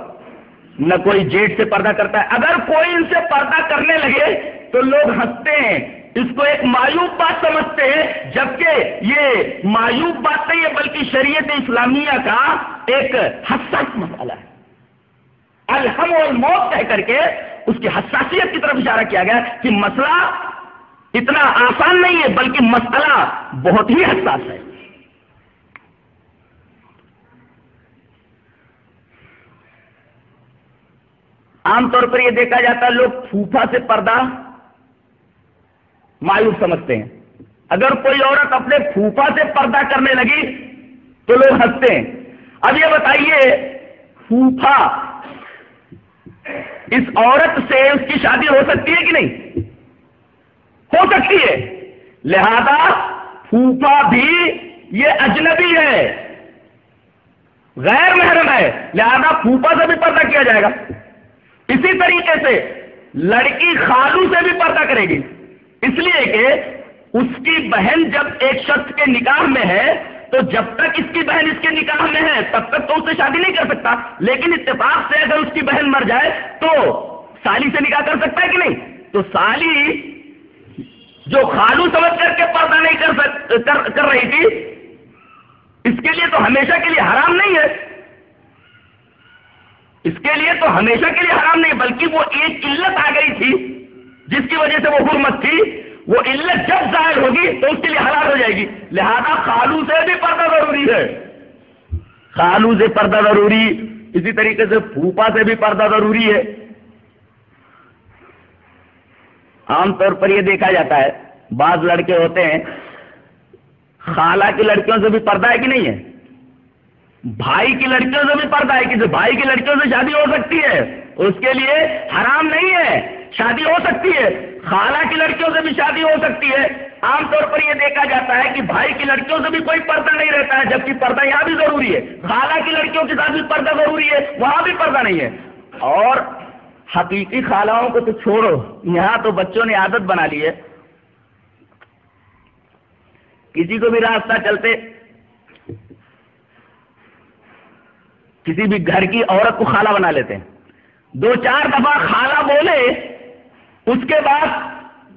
نہ کوئی جیٹ سے پردہ کرتا ہے۔ اگر کوئی ان سے پردہ کرنے لگے تو لوگ ہنستے ہیں۔ اس کو ایک مایوب بات سمجھتے ہیں، جبکہ یہ مایوب بات نہیں ہے، بلکہ شریعت اسلامیہ کا ایک حساس مسئلہ ہے۔ الحم اور موت کہہ کر کے اس کی حساسیت کی طرف اشارہ کیا گیا کہ مسئلہ اتنا آسان نہیں ہے، بلکہ مسئلہ بہت ہی حساس ہے۔ عام طور پر یہ دیکھا جاتا ہے، لوگ پھوفا سے پردہ مایوس سمجھتے ہیں۔ اگر کوئی عورت اپنے پھوفا سے پردہ کرنے لگی تو لوگ ہنستے ہیں۔ اب یہ بتائیے پھوفا اس عورت سے اس کی شادی ہو سکتی ہے کہ نہیں؟ ہو سکتی ہے۔ لہذا پھوفا بھی یہ اجنبی ہے۔ غیر محرم ہے۔ لہذا پھوفا سے بھی پردہ کیا جائے گا۔ اسی طریقے سے لڑکی خالو سے بھی پردہ کرے گی۔ اس لیے کہ اس کی بہن جب ایک شخص کے نکاح میں ہے تو جب تک اس کی بہن اس کے نکاح میں ہے تب تک تو اس سے شادی نہیں کر سکتا۔ لیکن اتفاق سے اگر اس کی بہن مر جائے تو سالی سے نکاح کر سکتا ہے کہ نہیں؟ تو سالی جو خالو سمجھ کر کے پردہ نہیں کر, سک... کر... کر رہی تھی اس کے لیے تو ہمیشہ کے لیے حرام نہیں ہے۔ اس کے لیے تو ہمیشہ کے لیے حرام نہیں بلکہ وہ ایک علت آ گئی تھی جس کی وجہ سے وہ حرمت تھی۔ وہ علت جب ظاہر ہوگی تو اس کے لیے حلال ہو جائے گی۔ لہذا خالو سے بھی پردہ ضروری ہے۔ خالو سے پردہ ضروری، اسی طریقے سے پھوپا سے بھی پردہ ضروری ہے۔ عام طور پر یہ دیکھا جاتا ہے، بعض لڑکے ہوتے ہیں، خالہ کی لڑکیوں سے بھی پردہ ہے کہ نہیں ہے؟ بھائی کی لڑکیوں سے بھی پردہ ہے کہ بھائی کی لڑکیوں سے شادی ہو سکتی ہے۔ اس کے لیے حرام نہیں ہے، شادی ہو سکتی ہے۔ خالہ کی لڑکیوں سے بھی شادی ہو سکتی ہے۔ عام طور پر یہ دیکھا جاتا ہے کہ بھائی کی لڑکیوں سے بھی کوئی پردہ نہیں رہتا ہے، جبکہ پردہ یہاں بھی ضروری ہے۔ خالہ کی لڑکیوں کے ساتھ بھی پردہ ضروری ہے، وہاں بھی پردہ نہیں ہے۔ اور حقیقی خالاؤں کو تو چھوڑو، یہاں تو بچوں نے عادت بنا لی ہے۔ کسی کو بھی راستہ چلتے، کسی بھی گھر کی عورت کو خالہ بنا لیتے۔ ہیں دو چار دفعہ خالہ بولے اس کے بعد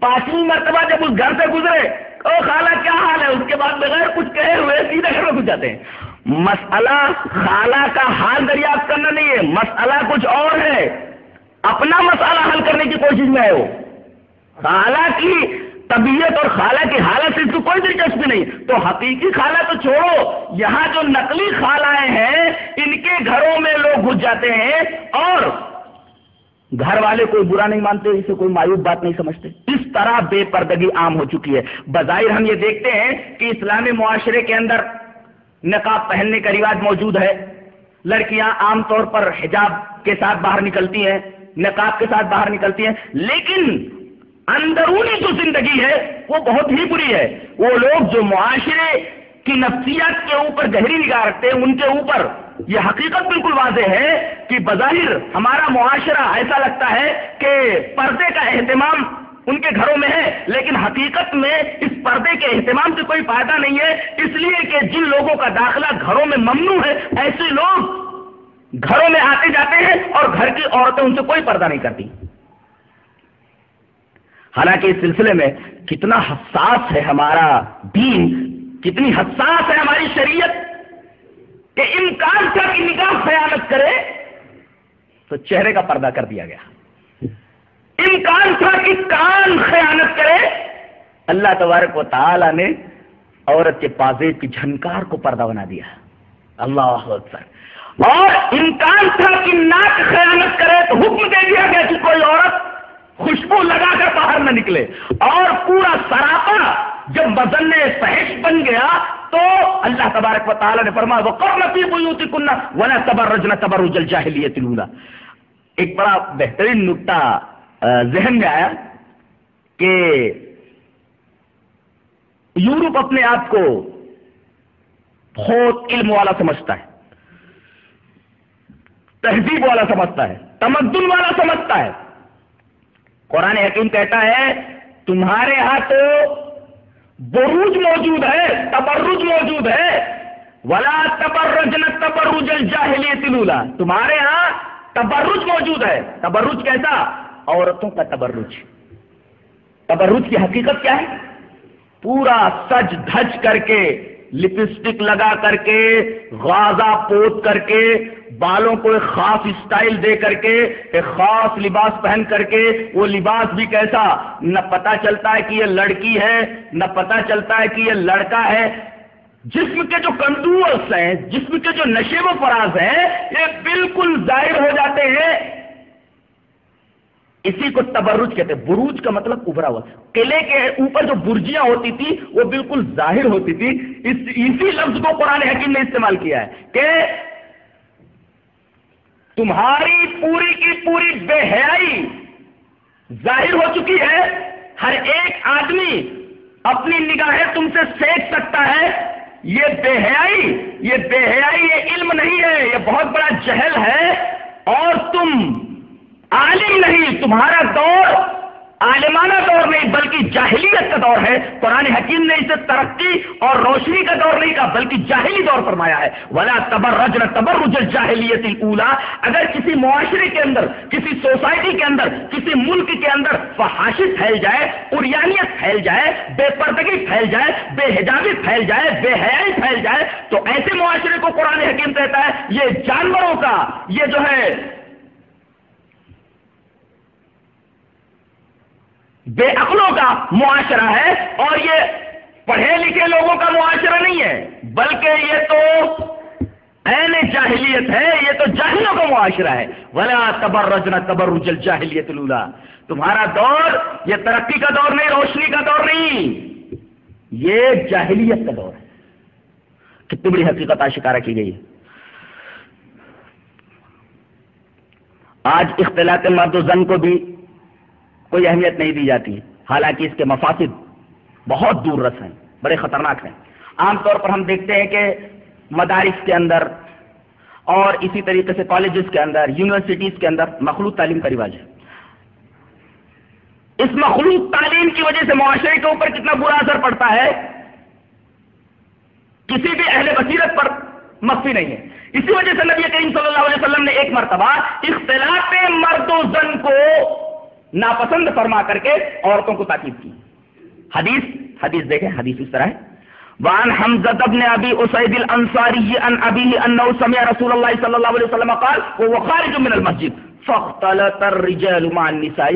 پانچویں مرتبہ جب اس گھر سے گزرے، او خالہ کیا حال ہے؟ اس کے بعد بغیر کچھ کہے ہوئے سیدھے گھر میں گھس جاتے ہیں۔ مسئلہ خالہ کا حال دریافت کرنا نہیں ہے، مسئلہ کچھ اور ہے۔ اپنا مسئلہ حل کرنے کی کوشش میں ہے وہ۔ خالہ کی طبیعت اور خالہ کی حالت سے اس کو کوئی دلچسپی نہیں۔ تو حقیقی خالہ تو چھوڑو، یہاں جو نقلی خالائیں ہیں، ان کے گھروں میں لوگ گھس جاتے ہیں اور گھر والے کوئی برا نہیں مانتے اسے کوئی مایوب بات نہیں سمجھتے۔ اس طرح بے پردگی عام ہو چکی ہے۔ بظاہر ہم یہ دیکھتے ہیں کہ اسلامی معاشرے کے اندر نقاب پہننے کا رواج موجود ہے۔ لڑکیاں عام طور پر حجاب کے ساتھ باہر نکلتی ہیں، نقاب کے ساتھ باہر نکلتی ہیں، لیکن اندرونی جو زندگی ہے، وہ بہت ہی بری ہے۔ وہ لوگ جو معاشرے کی نفسیات کے اوپر گہری نگاہ رکھتے ہیں، ان کے اوپر۔ یہ حقیقت بالکل واضح ہے کہ بظاہر ہمارا معاشرہ ایسا لگتا ہے کہ پردے کا اہتمام ان کے گھروں میں ہے، لیکن حقیقت میں اس پردے کے اہتمام سے کوئی فائدہ نہیں ہے۔ اس لیے کہ جن لوگوں کا داخلہ گھروں میں ممنوع ہے، ایسے لوگ گھروں میں آتے جاتے ہیں اور گھر کی عورتیں ان سے کوئی پردہ نہیں کرتی۔ حالانکہ اس سلسلے میں کتنا حساس ہے ہمارا دین کتنی حساس ہے ہماری شریعت کہ امکان تھا کہ نگاہ خیالت کرے تو چہرے کا پردہ کر دیا گیا۔ امکان تھا کہ کان خیانت کرے، اللہ تبارک و تعالی نے عورت کے پازیب کی جھنکار کو پردہ بنا دیا۔ اللہ اکبر۔ اور امکان تھا کہ ناک خیانت کرے تو حکم دے دیا گیا کہ کوئی عورت خوشبو لگا کر باہر نہ نکلے اور پورا سراپا جب مزن فحش بن گیا تو اللہ تبارک و تعالیٰ نے فرما وہ کر نفی کنہ ولا تبر رجنا تبر اجل جاہلیے ایک بڑا بہترین نقطہ ذہن میں آیا کہ یورپ اپنے آپ کو بہت علم والا سمجھتا ہے، تہذیب والا سمجھتا ہے، تمدن والا سمجھتا ہے۔ قرآن حکیم کہتا ہے، تمہارے ہاں تو بروج موجود ہے، تبرج موجود ہے۔ ولا تبرج نہ تبرج الجاہلی تلولا تمہارے ہاں تبرج موجود ہے۔ تبرج کیسا؟ عورتوں کا تبرج۔ تبرج کی حقیقت کیا ہے؟ پورا سج دھج کر کے، لپسٹک لگا کر کے، غازہ پوت کر کے بالوں کو ایک خاص اسٹائل دے کر کے، ایک خاص لباس پہن کر کے، وہ لباس بھی کیسا؟ نہ پتا چلتا ہے کہ یہ لڑکی ہے، نہ پتا چلتا ہے کہ یہ لڑکا ہے۔ جسم کے جو کنٹورس ہیں، جسم کے جو نشے و فراز ہیں، یہ بالکل ظاہر ہو جاتے ہیں۔ اسی کو تبرج کہتے ہیں۔ بروج کا مطلب ابھرا ہوا۔ قلعے کے اوپر جو برجیاں ہوتی تھی، وہ بالکل ظاہر ہوتی تھی۔ اسی لفظ کو قرآن حکیم نے استعمال کیا ہے کہ تمہاری پوری کی پوری بے حیائی ظاہر ہو چکی ہے۔ ہر ایک آدمی اپنی نگاہیں تم سے سیکھ سکتا ہے۔ یہ بے حیائی یہ بے حیائی یہ علم نہیں ہے، یہ بہت بڑا جہل ہے۔ اور تم عالم نہیں، تمہارا دور عالمانہ دور نہیں، بلکہ جاہلیت کا دور ہے۔ قرآن حکیم نے اسے ترقی اور روشنی کا دور نہیں کہا، بلکہ جاہلی دور فرمایا ہے۔ ولا تبر رجن تبر رجل جاہلیت اولا اگر کسی معاشرے کے اندر، کسی سوسائٹی کے اندر، کسی ملک کے اندر فحاشت پھیل جائے اریانیت پھیل جائے، بے پردگی پھیل جائے، بے حجابی پھیل جائے، بے حیائی پھیل جائے، تو ایسے معاشرے کو قرآن حکیم کہتا ہے، یہ جانوروں کا، یہ جو ہے بے عقلوں کا معاشرہ ہے اور یہ پڑھے لکھے لوگوں کا معاشرہ نہیں ہے، بلکہ یہ تو این جاہلیت ہے، یہ تو جاہلوں معاشرہ ہے۔ ولا تبر رجنا تبر رجل جاہلیت تمہارا دور، یہ ترقی کا دور نہیں، روشنی کا دور نہیں۔ یہ جاہلیت کا دور ہے۔ کتنی بڑی حقیقت آشکارا کی گئی ہے۔ آج اختلاط مرد و زن کو بھی کوئی اہمیت نہیں دی جاتی۔ حالانکہ اس کے مفاصد بہت دور رس ہیں، بڑے خطرناک ہیں۔ عام طور پر ہم دیکھتے ہیں کہ مدارس کے اندر اور اسی طریقے سے کالجز کے اندر یونیورسٹیز کے اندر مخلوط تعلیم کا رواج ہے۔ اس مخلوط تعلیم کی وجہ سے معاشرے کے اوپر کتنا برا اثر پڑتا ہے، کسی بھی اہل بصیرت پر مخفی نہیں ہے۔ اسی وجہ سے نبی کریم صلی اللہ علیہ وسلم نے ایک مرتبہ اختلاف مرد و زن کو ناپسند فرما کر کے عورتوں کو تاکید کی۔ حدیث حدیث دیکھیں، حدیث اس طرح ہے۔ وعن حمزة بن أبي أسيد الأنصاري عن أبيه أنه سمع رسول الله صلى الله عليه وسلم قال، وهو خارج من المسجد۔ فاختلط الرجال مع النساء۔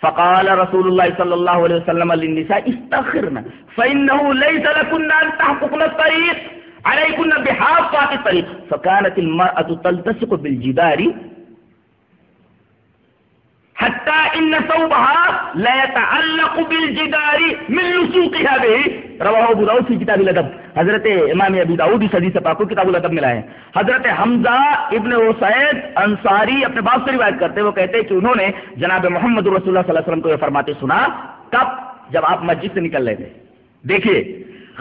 فقال رسول الله صلى الله عليه وسلم للنساء استخرنا فإنه ليس لكن أن تحققنا الطريق۔ عليكن بحافات الطريق۔ فكانت المرأة تلتصق بالجدار حتى ان صوبها لا يتعلق بالجدار من لسوقها به. رواه ابو داؤد في كتاب الادب حضرت امام ابو داؤد اس حدیث پاک کو کتاب الادب میں لائے ہیں. حضرت حمزہ ابن اسید انصاری اپنے باپ سے روایت کرتے وہ کہتے ہیں کہ انہوں نے جناب محمد رسول اللہ صلی اللہ علیہ وسلم کو یہ فرماتے سنا، کب؟ جب آپ مسجد سے نکل رہے تھے. دیکھیے،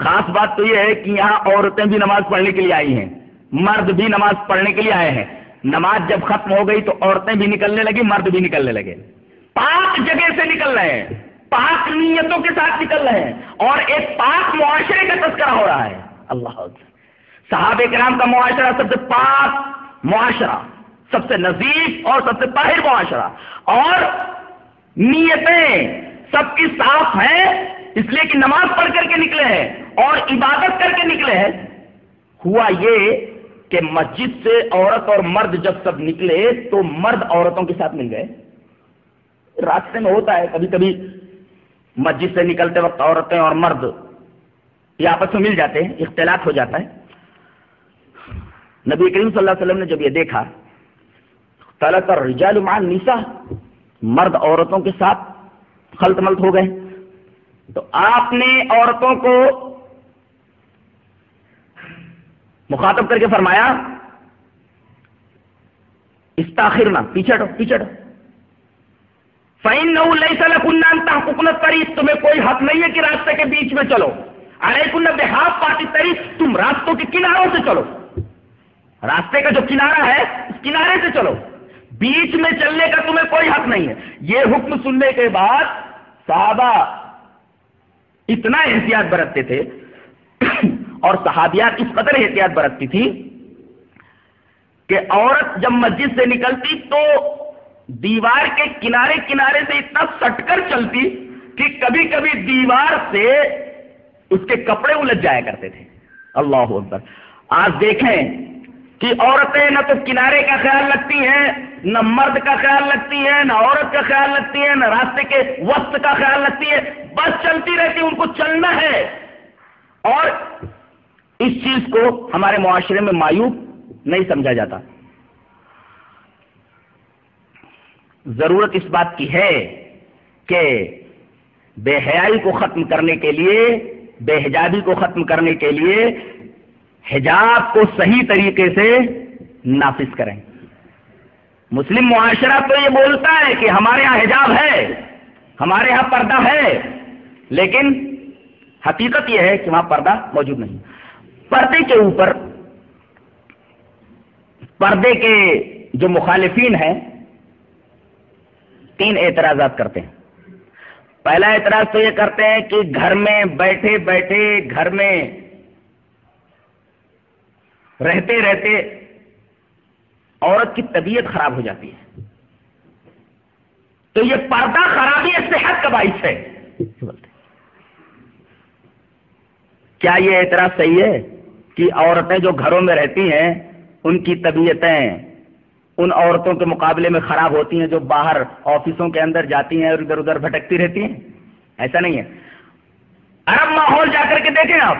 خاص بات تو یہ ہے کہ یہاں عورتیں بھی نماز پڑھنے کے لیے آئی ہیں، مرد بھی نماز پڑھنے کے لیے آئے ہیں. نماز جب ختم ہو گئی تو عورتیں بھی نکلنے لگی مرد بھی نکلنے لگے۔ پاک جگہ سے نکل رہے ہیں۔ پاک نیتوں کے ساتھ نکل رہے ہیں۔ اور ایک پاک معاشرے کا تذکرہ ہو رہا ہے۔ اللہ صحابہ کرام کا معاشرہ سب سے پاک معاشرہ، سب سے نزیف اور سب سے طاہر معاشرہ۔ اور نیتیں سب کی صاف ہیں، اس لیے کہ نماز پڑھ کر کے نکلے ہیں اور عبادت کر کے نکلے ہیں۔ ہوا یہ کہ مسجد سے عورت اور مرد جب سب نکلے تو مرد عورتوں کے ساتھ مل گئے۔ راستے میں ہوتا ہے کبھی کبھی مسجد سے نکلتے وقت عورتیں اور مرد یہ آپس میں مل جاتے ہیں اختلاط ہو جاتا ہے۔ نبی کریم صلی اللہ علیہ وسلم نے جب یہ دیکھا طلط اور رجال مان نیسا مرد عورتوں کے ساتھ خلط ملت ہو گئے۔ تو آپ نے عورتوں کو مخاطب کر کے فرمایا استاخر پیچھے پیچھے فائن نو لئی سل حکومت تری تمہیں کوئی حق نہیں ہے کہ راستے کے بیچ میں چلو۔ ارے کن بحاف پاتی تری تم راستوں کے کناروں سے چلو۔ راستے کا جو کنارا ہے، اس کنارے سے چلو۔ بیچ میں چلنے کا تمہیں کوئی حق نہیں ہے۔ یہ حکم سننے کے بعد صحابہ اتنا احتیاط برتتے تھے اور صحابیات اس قدر احتیاط برتتی تھی کہ عورت جب مسجد سے نکلتی تو دیوار کے کنارے کنارے سے اتنا سٹ کر چلتی کہ کبھی کبھی دیوار سے اس کے کپڑے الجھ جایا کرتے تھے۔ اللہ اکبر۔ آج دیکھیں کہ عورتیں نہ تو کنارے کا خیال رکھتی ہیں، نہ مرد کا خیال رکھتی ہیں، نہ عورت کا خیال رکھتی ہیں، نہ راستے کے وقت کا خیال رکھتی ہے بس چلتی رہتی، ان کو چلنا ہے۔ اور اس چیز کو ہمارے معاشرے میں مایوب نہیں سمجھا جاتا۔ ضرورت اس بات کی ہے کہ بے حیائی کو ختم کرنے کے لیے، بے حجابی کو ختم کرنے کے لیے حجاب کو صحیح طریقے سے نافذ کریں۔ مسلم معاشرہ تو یہ بولتا ہے کہ ہمارے یہاں حجاب ہے، ہمارے یہاں پردہ ہے، لیکن حقیقت یہ ہے کہ وہاں پردہ موجود نہیں۔ پردے کے اوپر، پردے کے جو مخالفین ہیں، تین اعتراضات کرتے ہیں۔ پہلا اعتراض تو یہ کرتے ہیں کہ گھر میں بیٹھے بیٹھے، گھر میں رہتے رہتے عورت کی طبیعت خراب ہو جاتی ہے۔ تو یہ پردہ خرابی صحت کا باعث ہے۔ کیا یہ اعتراض صحیح ہے؟ کہ عورتیں جو گھروں میں رہتی ہیں، ان کی طبیعتیں ان عورتوں کے مقابلے میں خراب ہوتی ہیں، جو باہر آفسوں کے اندر جاتی ہیں اور ادھر ادھر بھٹکتی رہتی ہیں۔ ایسا نہیں ہے۔ عرب ماحول جا کر کے دیکھیں آپ۔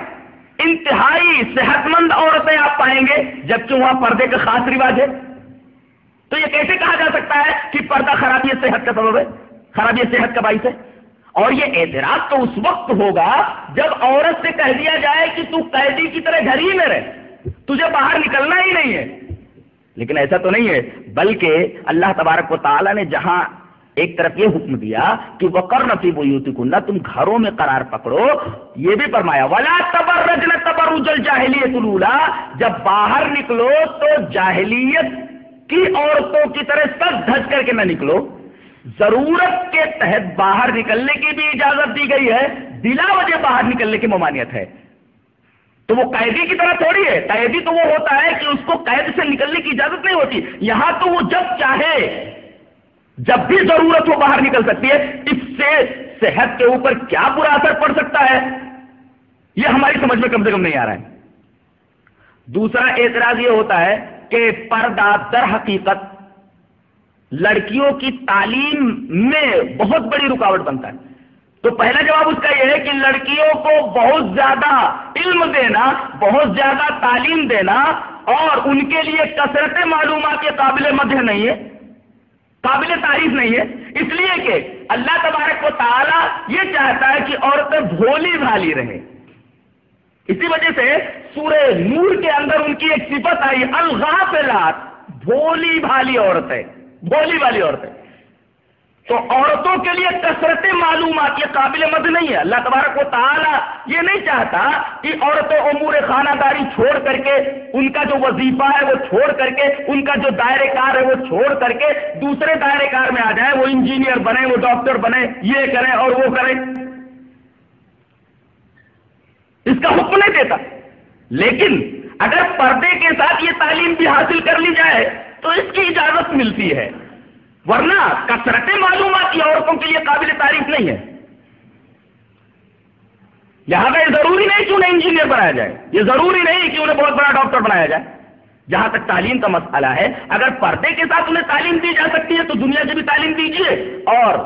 انتہائی صحت مند عورتیں آپ پائیں گے جبکہ وہاں پردے کا خاص رواج ہے تو یہ کیسے کہا جا سکتا ہے کہ پردہ خرابی صحت کا سبب ہے؟ خرابی صحت کا باعث ہے۔ اور یہ اعتراض تو اس وقت ہوگا جب عورت سے کہہ دیا جائے کہ تو قیدی کی طرح گھر ہی میں رہے تجھے باہر نکلنا ہی نہیں ہے۔ لیکن ایسا تو نہیں ہے، بلکہ اللہ تبارک و تعالیٰ نے جہاں ایک طرف یہ حکم دیا کہ وہ کر نصیب کنڈا تم گھروں میں قرار پکڑو، یہ بھی فرمایا، ولا تبر رجن تبر اجل جاہلیت جب باہر نکلو تو جاہلیت کی عورتوں کی طرح سب دھج کر کے نہ نکلو۔ ضرورت کے تحت باہر نکلنے کی بھی اجازت دی گئی ہے، بلا وجہ باہر نکلنے کی ممانعت ہے۔ تو وہ قیدی کی طرح تھوڑی ہے، قیدی تو وہ ہوتا ہے کہ اس کو قید سے نکلنے کی اجازت نہیں ہوتی۔ یہاں تو وہ جب چاہے، جب بھی ضرورت ہو باہر نکل سکتی ہے، اس سے صحت کے اوپر کیا برا اثر پڑ سکتا ہے؟ یہ ہماری سمجھ میں کم سے کم نہیں آ رہا ہے۔ دوسرا اعتراض یہ ہوتا ہے کہ پردہ در حقیقت لڑکیوں کی تعلیم میں بہت بڑی رکاوٹ بنتا ہے۔ تو پہلا جواب اس کا یہ ہے کہ لڑکیوں کو بہت زیادہ علم دینا، بہت زیادہ تعلیم دینا اور ان کے لیے کثرت معلومات کے قابل مدح نہیں ہے، قابل تعریف نہیں ہے۔ اس لیے کہ اللہ تبارک و تعالیٰ یہ چاہتا ہے کہ عورتیں بھولی بھالی رہے اسی وجہ سے سورہ نور کے اندر ان کی ایک صفت آئی، الغافلات، بھولی بھالی عورتیں۔ بھولی والی عورتیں۔ تو عورتوں کے لیے کثرت معلومات، یہ قابل مد نہیں ہے۔ اللہ تبارک و تعالیٰ یہ نہیں چاہتا کہ عورتوں امور خانہ داری چھوڑ کر کے ان کا جو وظیفہ ہے وہ چھوڑ کر کے، ان کا جو دائرے کار ہے وہ چھوڑ کر کے دوسرے دائرے کار میں آ جائیں، وہ انجینئر بنے وہ ڈاکٹر بنے یہ کریں اور وہ کریں۔ اس کا حکم نہیں دیتا۔ لیکن اگر پردے کے ساتھ یہ تعلیم بھی حاصل کر لی جائے تو اس کی اجازت ملتی ہے۔ ورنہ کثرت معلومات کی عورتوں کے لیے قابل تعریف نہیں ہے۔ لہٰذا یہ ضروری نہیں کہ انہیں انجینئر بنایا جائے۔ یہ ضروری نہیں کہ انہیں بہت بڑا ڈاکٹر بنایا جائے۔ جہاں تک تعلیم کا مسئلہ ہے، اگر پردے کے ساتھ انہیں تعلیم دی جا سکتی ہے تو دنیا کی بھی تعلیم دیجیے اور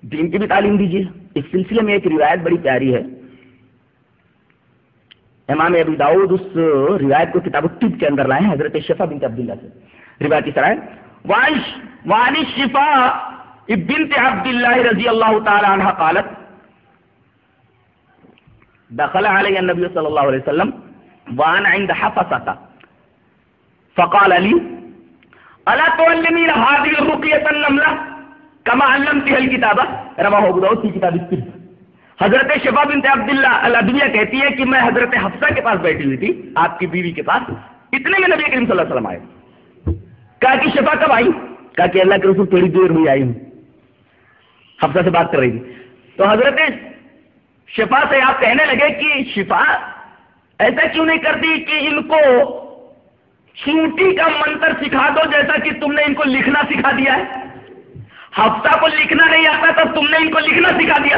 دین کی بھی تعلیم دیجیے اس سلسلے میں ایک روایت بڑی پیاری ہے۔ امام ابو داؤد اس روایت کو کتاب الطب کے اندر لائے حضرت شفا بن عبداللہ سے۔ روایتی سرائے وعن الشفاء بنت عبد الله رضي الله تعالى عنها قالت، دخل علي النبي صلى الله عليه وسلم وانا عند حفصة فقال لي ألا تعلمين هذه الرقية النملة كما علمتها الكتابة رواه ابو داود في كتاب الطب حضرت شفا بنت عبداللہ الادویہ کہتی ہے کہ میں حضرت حفصہ کے پاس بیٹھی ہوئی تھی، آپ کی بیوی کے پاس، اتنے میں نبی کریم صلی اللہ علیہ وسلم آئے۔ کہا کہ شفا کب آئی؟ کہا کہ اللہ کے رسول تھوڑی دیر ہوئی آئی ہوں۔ حفصہ سے بات کر رہی تھی۔ تو حضرت شفا سے آپ کہنے لگے کہ شفا ایسا کیوں نہیں کرتی کہ ان کو چونٹی کا منتر سکھا دو جیسا کہ تم نے ان کو لکھنا سکھا دیا ہے؟ ہفتہ کو لکھنا نہیں آتا تو تم نے ان کو لکھنا سکھا دیا۔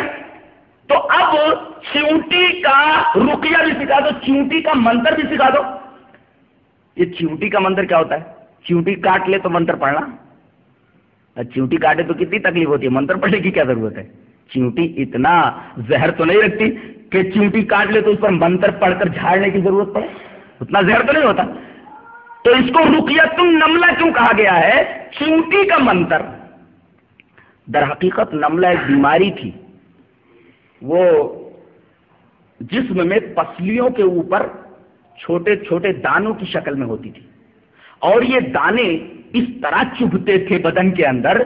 تو اب چونٹی کا رکیا بھی سکھا دو چونٹی کا منتر بھی سکھا دو۔ یہ چونٹی کا منتر کیا ہوتا ہے؟ چونٹی کاٹ لے تو منتر پڑھنا۔ چونٹی کاٹے تو کتنی تکلیف ہوتی ہے؟ منتر پڑھنے کی کیا ضرورت ہے؟ چونٹی اتنا زہر تو نہیں رکھتی کہ چونٹی کاٹ لے تو اس پر منتر پڑھ کر جھاڑنے کی ضرورت پڑے۔ اتنا زہر تو نہیں ہوتا۔ تو اس کو رکیا تم نملہ کیوں کہا گیا ہے؟ چونٹی کا منتر۔ در حقیقت نملہ ایک بیماری تھی۔ وہ جسم میں پسلیوں کے اوپر چھوٹے چھوٹے دانوں کی شکل میں ہوتی تھی۔ اور یہ دانے اس طرح چبھتے تھے بدن کے اندر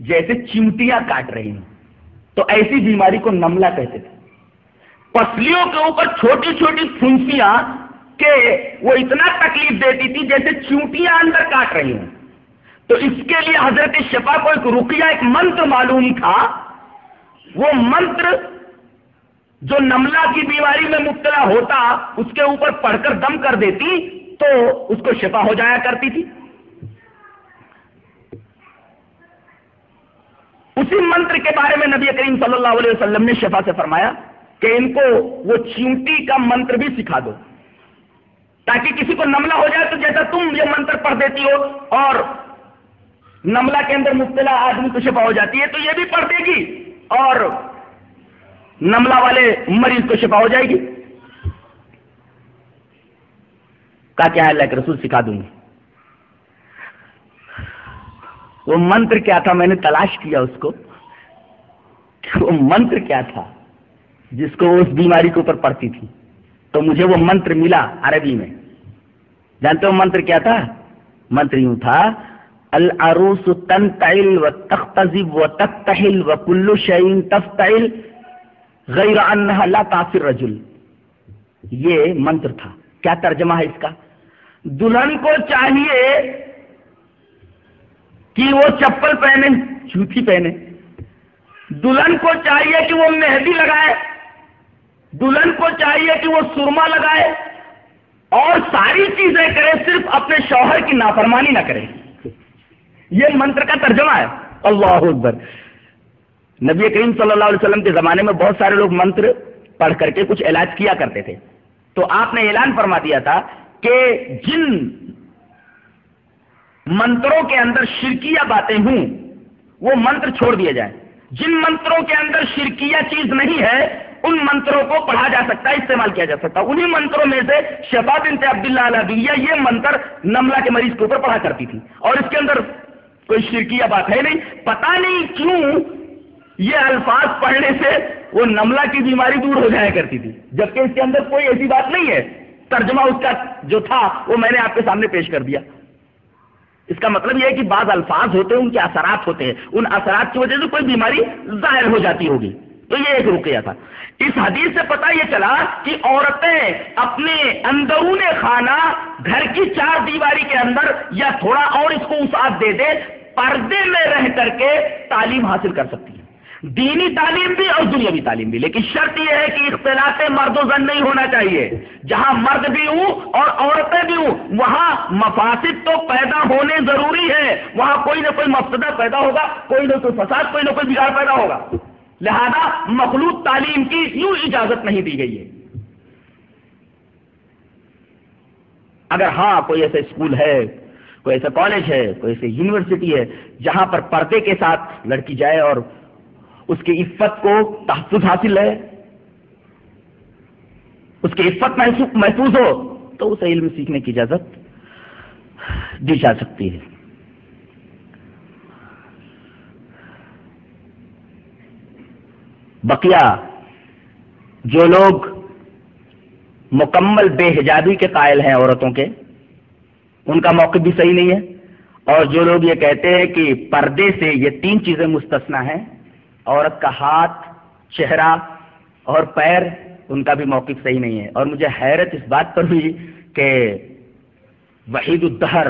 جیسے چمٹیاں کاٹ رہی ہیں تو ایسی بیماری کو نملہ کہتے تھے۔ پسلیوں کے اوپر چھوٹی چھوٹی پھنسیاں کہ وہ اتنا تکلیف دیتی تھی جیسے چونٹیاں اندر کاٹ رہی ہیں تو اس کے لیے حضرت شفا کو ایک رکیا ایک منتر معلوم تھا۔ وہ منتر جو نملہ کی بیماری میں مبتلا ہوتا، اس کے اوپر پڑھ کر دم کر دیتی، تو اس کو شفا ہو جایا کرتی تھی۔ اسی منتر کے بارے میں نبی کریم صلی اللہ علیہ وسلم نے شفا سے فرمایا کہ ان کو وہ چونٹی کا منتر بھی سکھا دو۔ تاکہ کسی کو نملہ ہو جائے تو جیسا تم یہ منتر پڑھ دیتی ہو اور نملہ کے اندر مبتلا آدمی کو شفا ہو جاتی ہے تو یہ بھی پڑھ دے گی۔ اور نملہ والے مریض کو شفا ہو جائے گی۔ کہا کیا اللہ کے رسول سکھا دوں گی۔ وہ منتر کیا تھا؟ میں نے تلاش کیا اس کو۔ وہ منتر کیا تھا؟ جس کو اس بیماری کے اوپر پڑتی تھی۔ تو مجھے وہ منتر ملا عربی میں۔ جانتے ہو منتر کیا تھا؟ منتر یوں تھا العروس تنتعل و تختزب و تختحل و کلو شعین تفتعل غیر انہا لا تاثر رجل یہ منتر تھا۔ کیا ترجمہ ہے اس کا؟ دلہن کو چاہیے کہ وہ چپل پہنے جوتی پہنے۔ دلہن کو چاہیے کہ وہ مہندی لگائے۔ دلہن کو چاہیے کہ وہ سرما لگائے۔ اور ساری چیزیں کرے، صرف اپنے شوہر کی نافرمانی نہ کرے۔ یہ منتر کا ترجمہ ہے۔ اللہ اکبر۔ نبی کریم صلی اللہ علیہ وسلم کے زمانے میں بہت سارے لوگ منتر پڑھ کر کے کچھ علاج کیا کرتے تھے۔ تو آپ نے اعلان فرما دیا تھا کہ جن منتروں کے اندر شرکیہ باتیں ہوں، وہ منتر چھوڑ دیے جائیں۔ جن منتروں کے اندر شرکیہ چیز نہیں ہے، ان منتروں کو پڑھا جا سکتا ہے، استعمال کیا جا سکتا ہے۔ انہی منتروں میں سے شفا بنت عبداللہ علیہ یہ منتر نملہ کے مریض کے اوپر پڑھا کرتی تھی۔ اور اس کے اندر کوئی شرکیہ بات ہے نہیں پتا نہیں کیوں یہ الفاظ پڑھنے سے وہ نملہ کی بیماری دور ہو جایا کرتی تھی۔ جبکہ اس کے اندر کوئی ایسی بات نہیں ہے۔ ترجمہ اس کا جو تھا وہ میں نے آپ کے سامنے پیش کر دیا۔ اس کا مطلب یہ ہے کہ بعض الفاظ ہوتے ہیں، ان کے اثرات ہوتے ہیں۔ ان اثرات کی وجہ سے کوئی بیماری ظاہر ہو جاتی ہوگی۔ تو یہ ایک رکیا تھا۔ اس حدیث سے پتا یہ چلا کہ عورتیں اپنے اندرون خانہ گھر کی چار دیواری کے اندر یا تھوڑا اور اس کو اسات دے دے، پردے میں رہ کر کے تعلیم حاصل کر سکتی ہیں۔ دینی تعلیم بھی اور دنیاوی تعلیم بھی۔ لیکن شرط یہ ہے کہ اختلاط مرد و زن نہیں ہونا چاہیے۔ جہاں مرد بھی ہوں اور عورتیں بھی ہوں، وہاں مفاسد تو پیدا ہونے ضروری ہے۔ وہاں کوئی نہ کوئی مفسدہ پیدا ہوگا، کوئی نہ کوئی فساد، کوئی نہ کوئی بگاڑ پیدا ہوگا۔ لہذا مخلوط تعلیم کی یوں اجازت نہیں دی گئی ہے۔ اگر ہاں کوئی ایسا اسکول ہے، کوئی ایسا کالج ہے، کوئی ایسے یونیورسٹی ہے جہاں پر پردے کے ساتھ لڑکی جائے اور اس کی عفت کو تحفظ حاصل ہے اس کی عفت محفوظ ہو، تو اسے علم سیکھنے کی اجازت دی جا سکتی ہے۔ بقیہ جو لوگ مکمل بے حجابی کے قائل ہیں عورتوں کے، ان کا موقع بھی صحیح نہیں ہے۔ اور جو لوگ یہ کہتے ہیں کہ پردے سے یہ تین چیزیں مستثنا ہیں، عورت کا ہاتھ، چہرہ اور پیر، ان کا بھی موقف صحیح نہیں ہے۔ اور مجھے حیرت اس بات پر ہوئی کہ وحید الدہر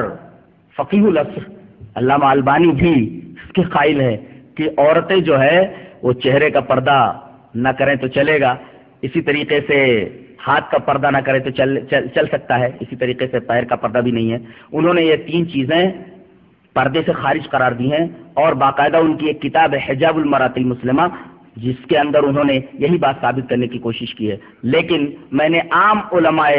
فقیح الفر علامہ البانی بھی اس کے قائل ہے کہ عورتیں جو ہے وہ چہرے کا پردہ نہ کریں تو چلے گا۔ اسی طریقے سے ہاتھ کا پردہ نہ کرے تو چل چل, چل سکتا ہے۔ اسی طریقے سے پیر کا پردہ بھی نہیں ہے۔ انہوں نے یہ تین چیزیں پردے سے خارج قرار دی ہیں اور باقاعدہ ان کی ایک کتاب ہے حجاب المرات المسلمہ جس کے اندر انہوں نے یہی بات ثابت کرنے کی کوشش کی ہے۔ لیکن میں نے عام علماء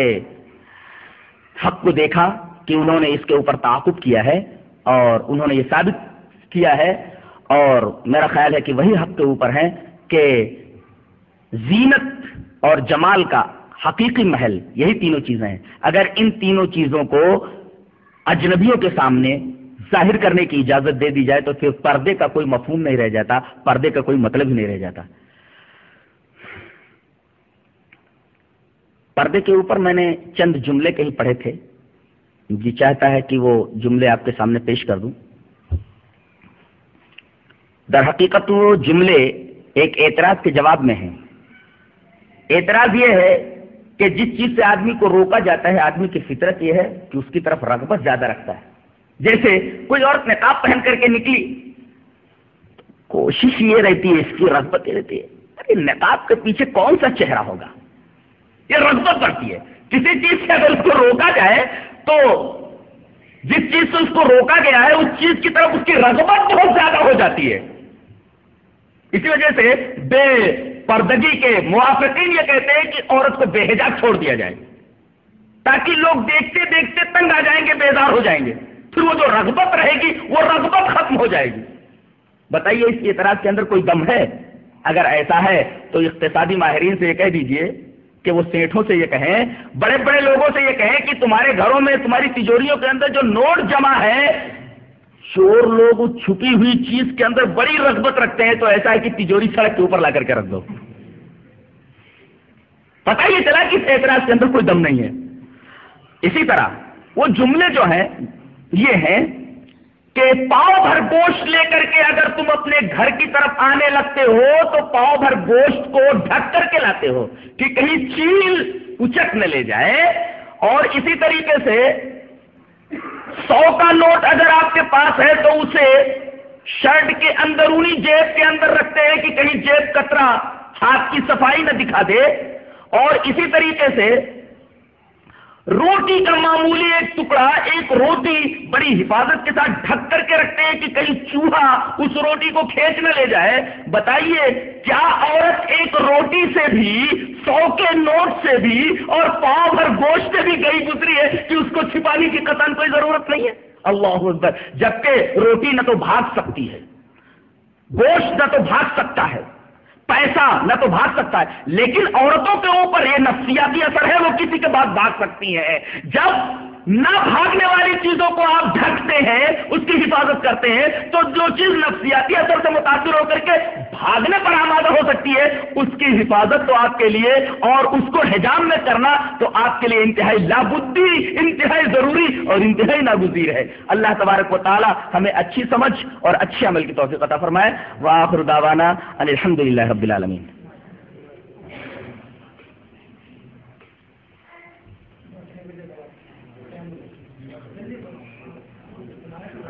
حق کو دیکھا کہ انہوں نے اس کے اوپر تعاقب کیا ہے اور انہوں نے یہ ثابت کیا ہے اور میرا خیال ہے کہ وہی حق کے اوپر ہیں کہ زینت اور جمال کا حقیقی محل، یہی تینوں چیزیں ہیں۔ اگر ان تینوں چیزوں کو اجنبیوں کے سامنے ظاہر کرنے کی اجازت دے دی جائے تو پھر پردے کا کوئی مفہوم نہیں رہ جاتا، پردے کا کوئی مطلب ہی نہیں رہ جاتا۔ پردے کے اوپر میں نے چند جملے کہیں پڑھے تھے۔ جی چاہتا ہے کہ وہ جملے آپ کے سامنے پیش کر دوں۔ در حقیقت وہ جملے ایک اعتراض کے جواب میں ہیں۔ اعتراض یہ ہے کہ جس چیز سے آدمی کو روکا جاتا ہے، آدمی کی فطرت یہ ہے کہ اس کی طرف رغبت زیادہ رکھتا ہے۔ جیسے کوئی عورت نقاب پہن کر کے نکلی، کوشش یہ رہتی ہے، اس کی رغبت یہ رہتی ہے۔ ارے، نقاب کے پیچھے کون سا چہرہ ہوگا؟ یہ رغبت بڑھتی ہے۔ کسی چیز سے اگر اس کو روکا جائے تو جس چیز سے اس کو روکا گیا ہے، اس چیز کی طرف اس کی رغبت بہت زیادہ ہو جاتی ہے۔ اسی وجہ سے بے پردگی کے موافقین یہ کہتے ہیں کہ عورت کو بے حجاب چھوڑ دیا جائے۔ تاکہ لوگ دیکھتے دیکھتے تنگ آ جائیں گے بیدار ہو جائیں گے۔ پھر وہ جو رغبت رہے گی، وہ رغبت ختم ہو جائے گی۔ بتائیے، اس اعتراض کے اندر کوئی دم ہے؟ اگر ایسا ہے تو اقتصادی ماہرین سے یہ کہہ دیجیے کہ وہ سیٹھوں سے یہ کہیں، بڑے بڑے لوگوں سے یہ کہیں کہ تمہارے گھروں میں، تمہاری تجوریوں کے اندر جو نوٹ جمع ہے چور لوگ اس چھپی ہوئی چیز کے اندر بڑی رغبت رکھتے ہیں، تو ایسا ہے کہ تجوری سڑک کے اوپر لا کر کے رکھ دو۔ پتا یہ چلا کہ اس اعتراض کے اندر کوئی دم نہیں ہے۔ اسی طرح وہ جملے جو ہیں، یہ ہیں کہ پاؤ بھر گوشت لے کر کے اگر تم اپنے گھر کی طرف آنے لگتے ہو، تو پاؤ بھر گوشت کو ڈھک کر کے لاتے ہو کہ کہیں چیل اچک نہ لے جائے۔ اور اسی طریقے سے سو کا نوٹ اگر آپ کے پاس ہے تو اسے شرٹ کے اندرونی جیب کے اندر رکھتے ہیں کہ کہیں جیب کترا ہاتھ کی صفائی نہ دکھا دے اور اسی طریقے سے روٹی کا معمولی ایک ٹکڑا، ایک روٹی بڑی حفاظت کے ساتھ ڈھک کر کے رکھتے ہیں کہ کہیں چوہا اس روٹی کو کھینچ نہ لے جائے۔ بتائیے، کیا عورت ایک روٹی سے بھی، سو کے نوٹ سے بھی اور پاؤ بھر گوشت سے بھی گئی گزری ہے کہ اس کو چھپانے کی قطن کوئی ضرورت نہیں ہے؟ اللہ اکبر، جبکہ روٹی نہ تو بھاگ سکتی ہے، گوشت نہ تو بھاگ سکتا ہے۔ پیسہ نہ تو بھاگ سکتا ہے، لیکن عورتوں کے اوپر یہ نفسیاتی اثر ہے، وہ کسی کے بعد بھاگ سکتی ہیں۔ جب نہ بھاگنے والی چیزوں کو آپ ڈھکتے ہیں، اس کی حفاظت کرتے ہیں، تو جو چیز نفسیاتی اثر سے متاثر ہو کر کے بھاگنے پر آمادہ ہو سکتی ہے، اس کی حفاظت تو آپ کے لیے، اور اس کو حجام میں کرنا تو آپ کے لیے انتہائی لابدی، انتہائی ضروری اور انتہائی ناگزیر ہے۔ اللہ تبارک و تعالی ہمیں اچھی سمجھ اور اچھے عمل کی توفیق عطا فرمائے۔ وآخر دعوانا الحمد للہ رب العالمین۔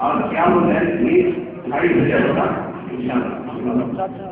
اور کیا وہ ہے؟ ڈھائی بجے ہوگا ان شاء اللہ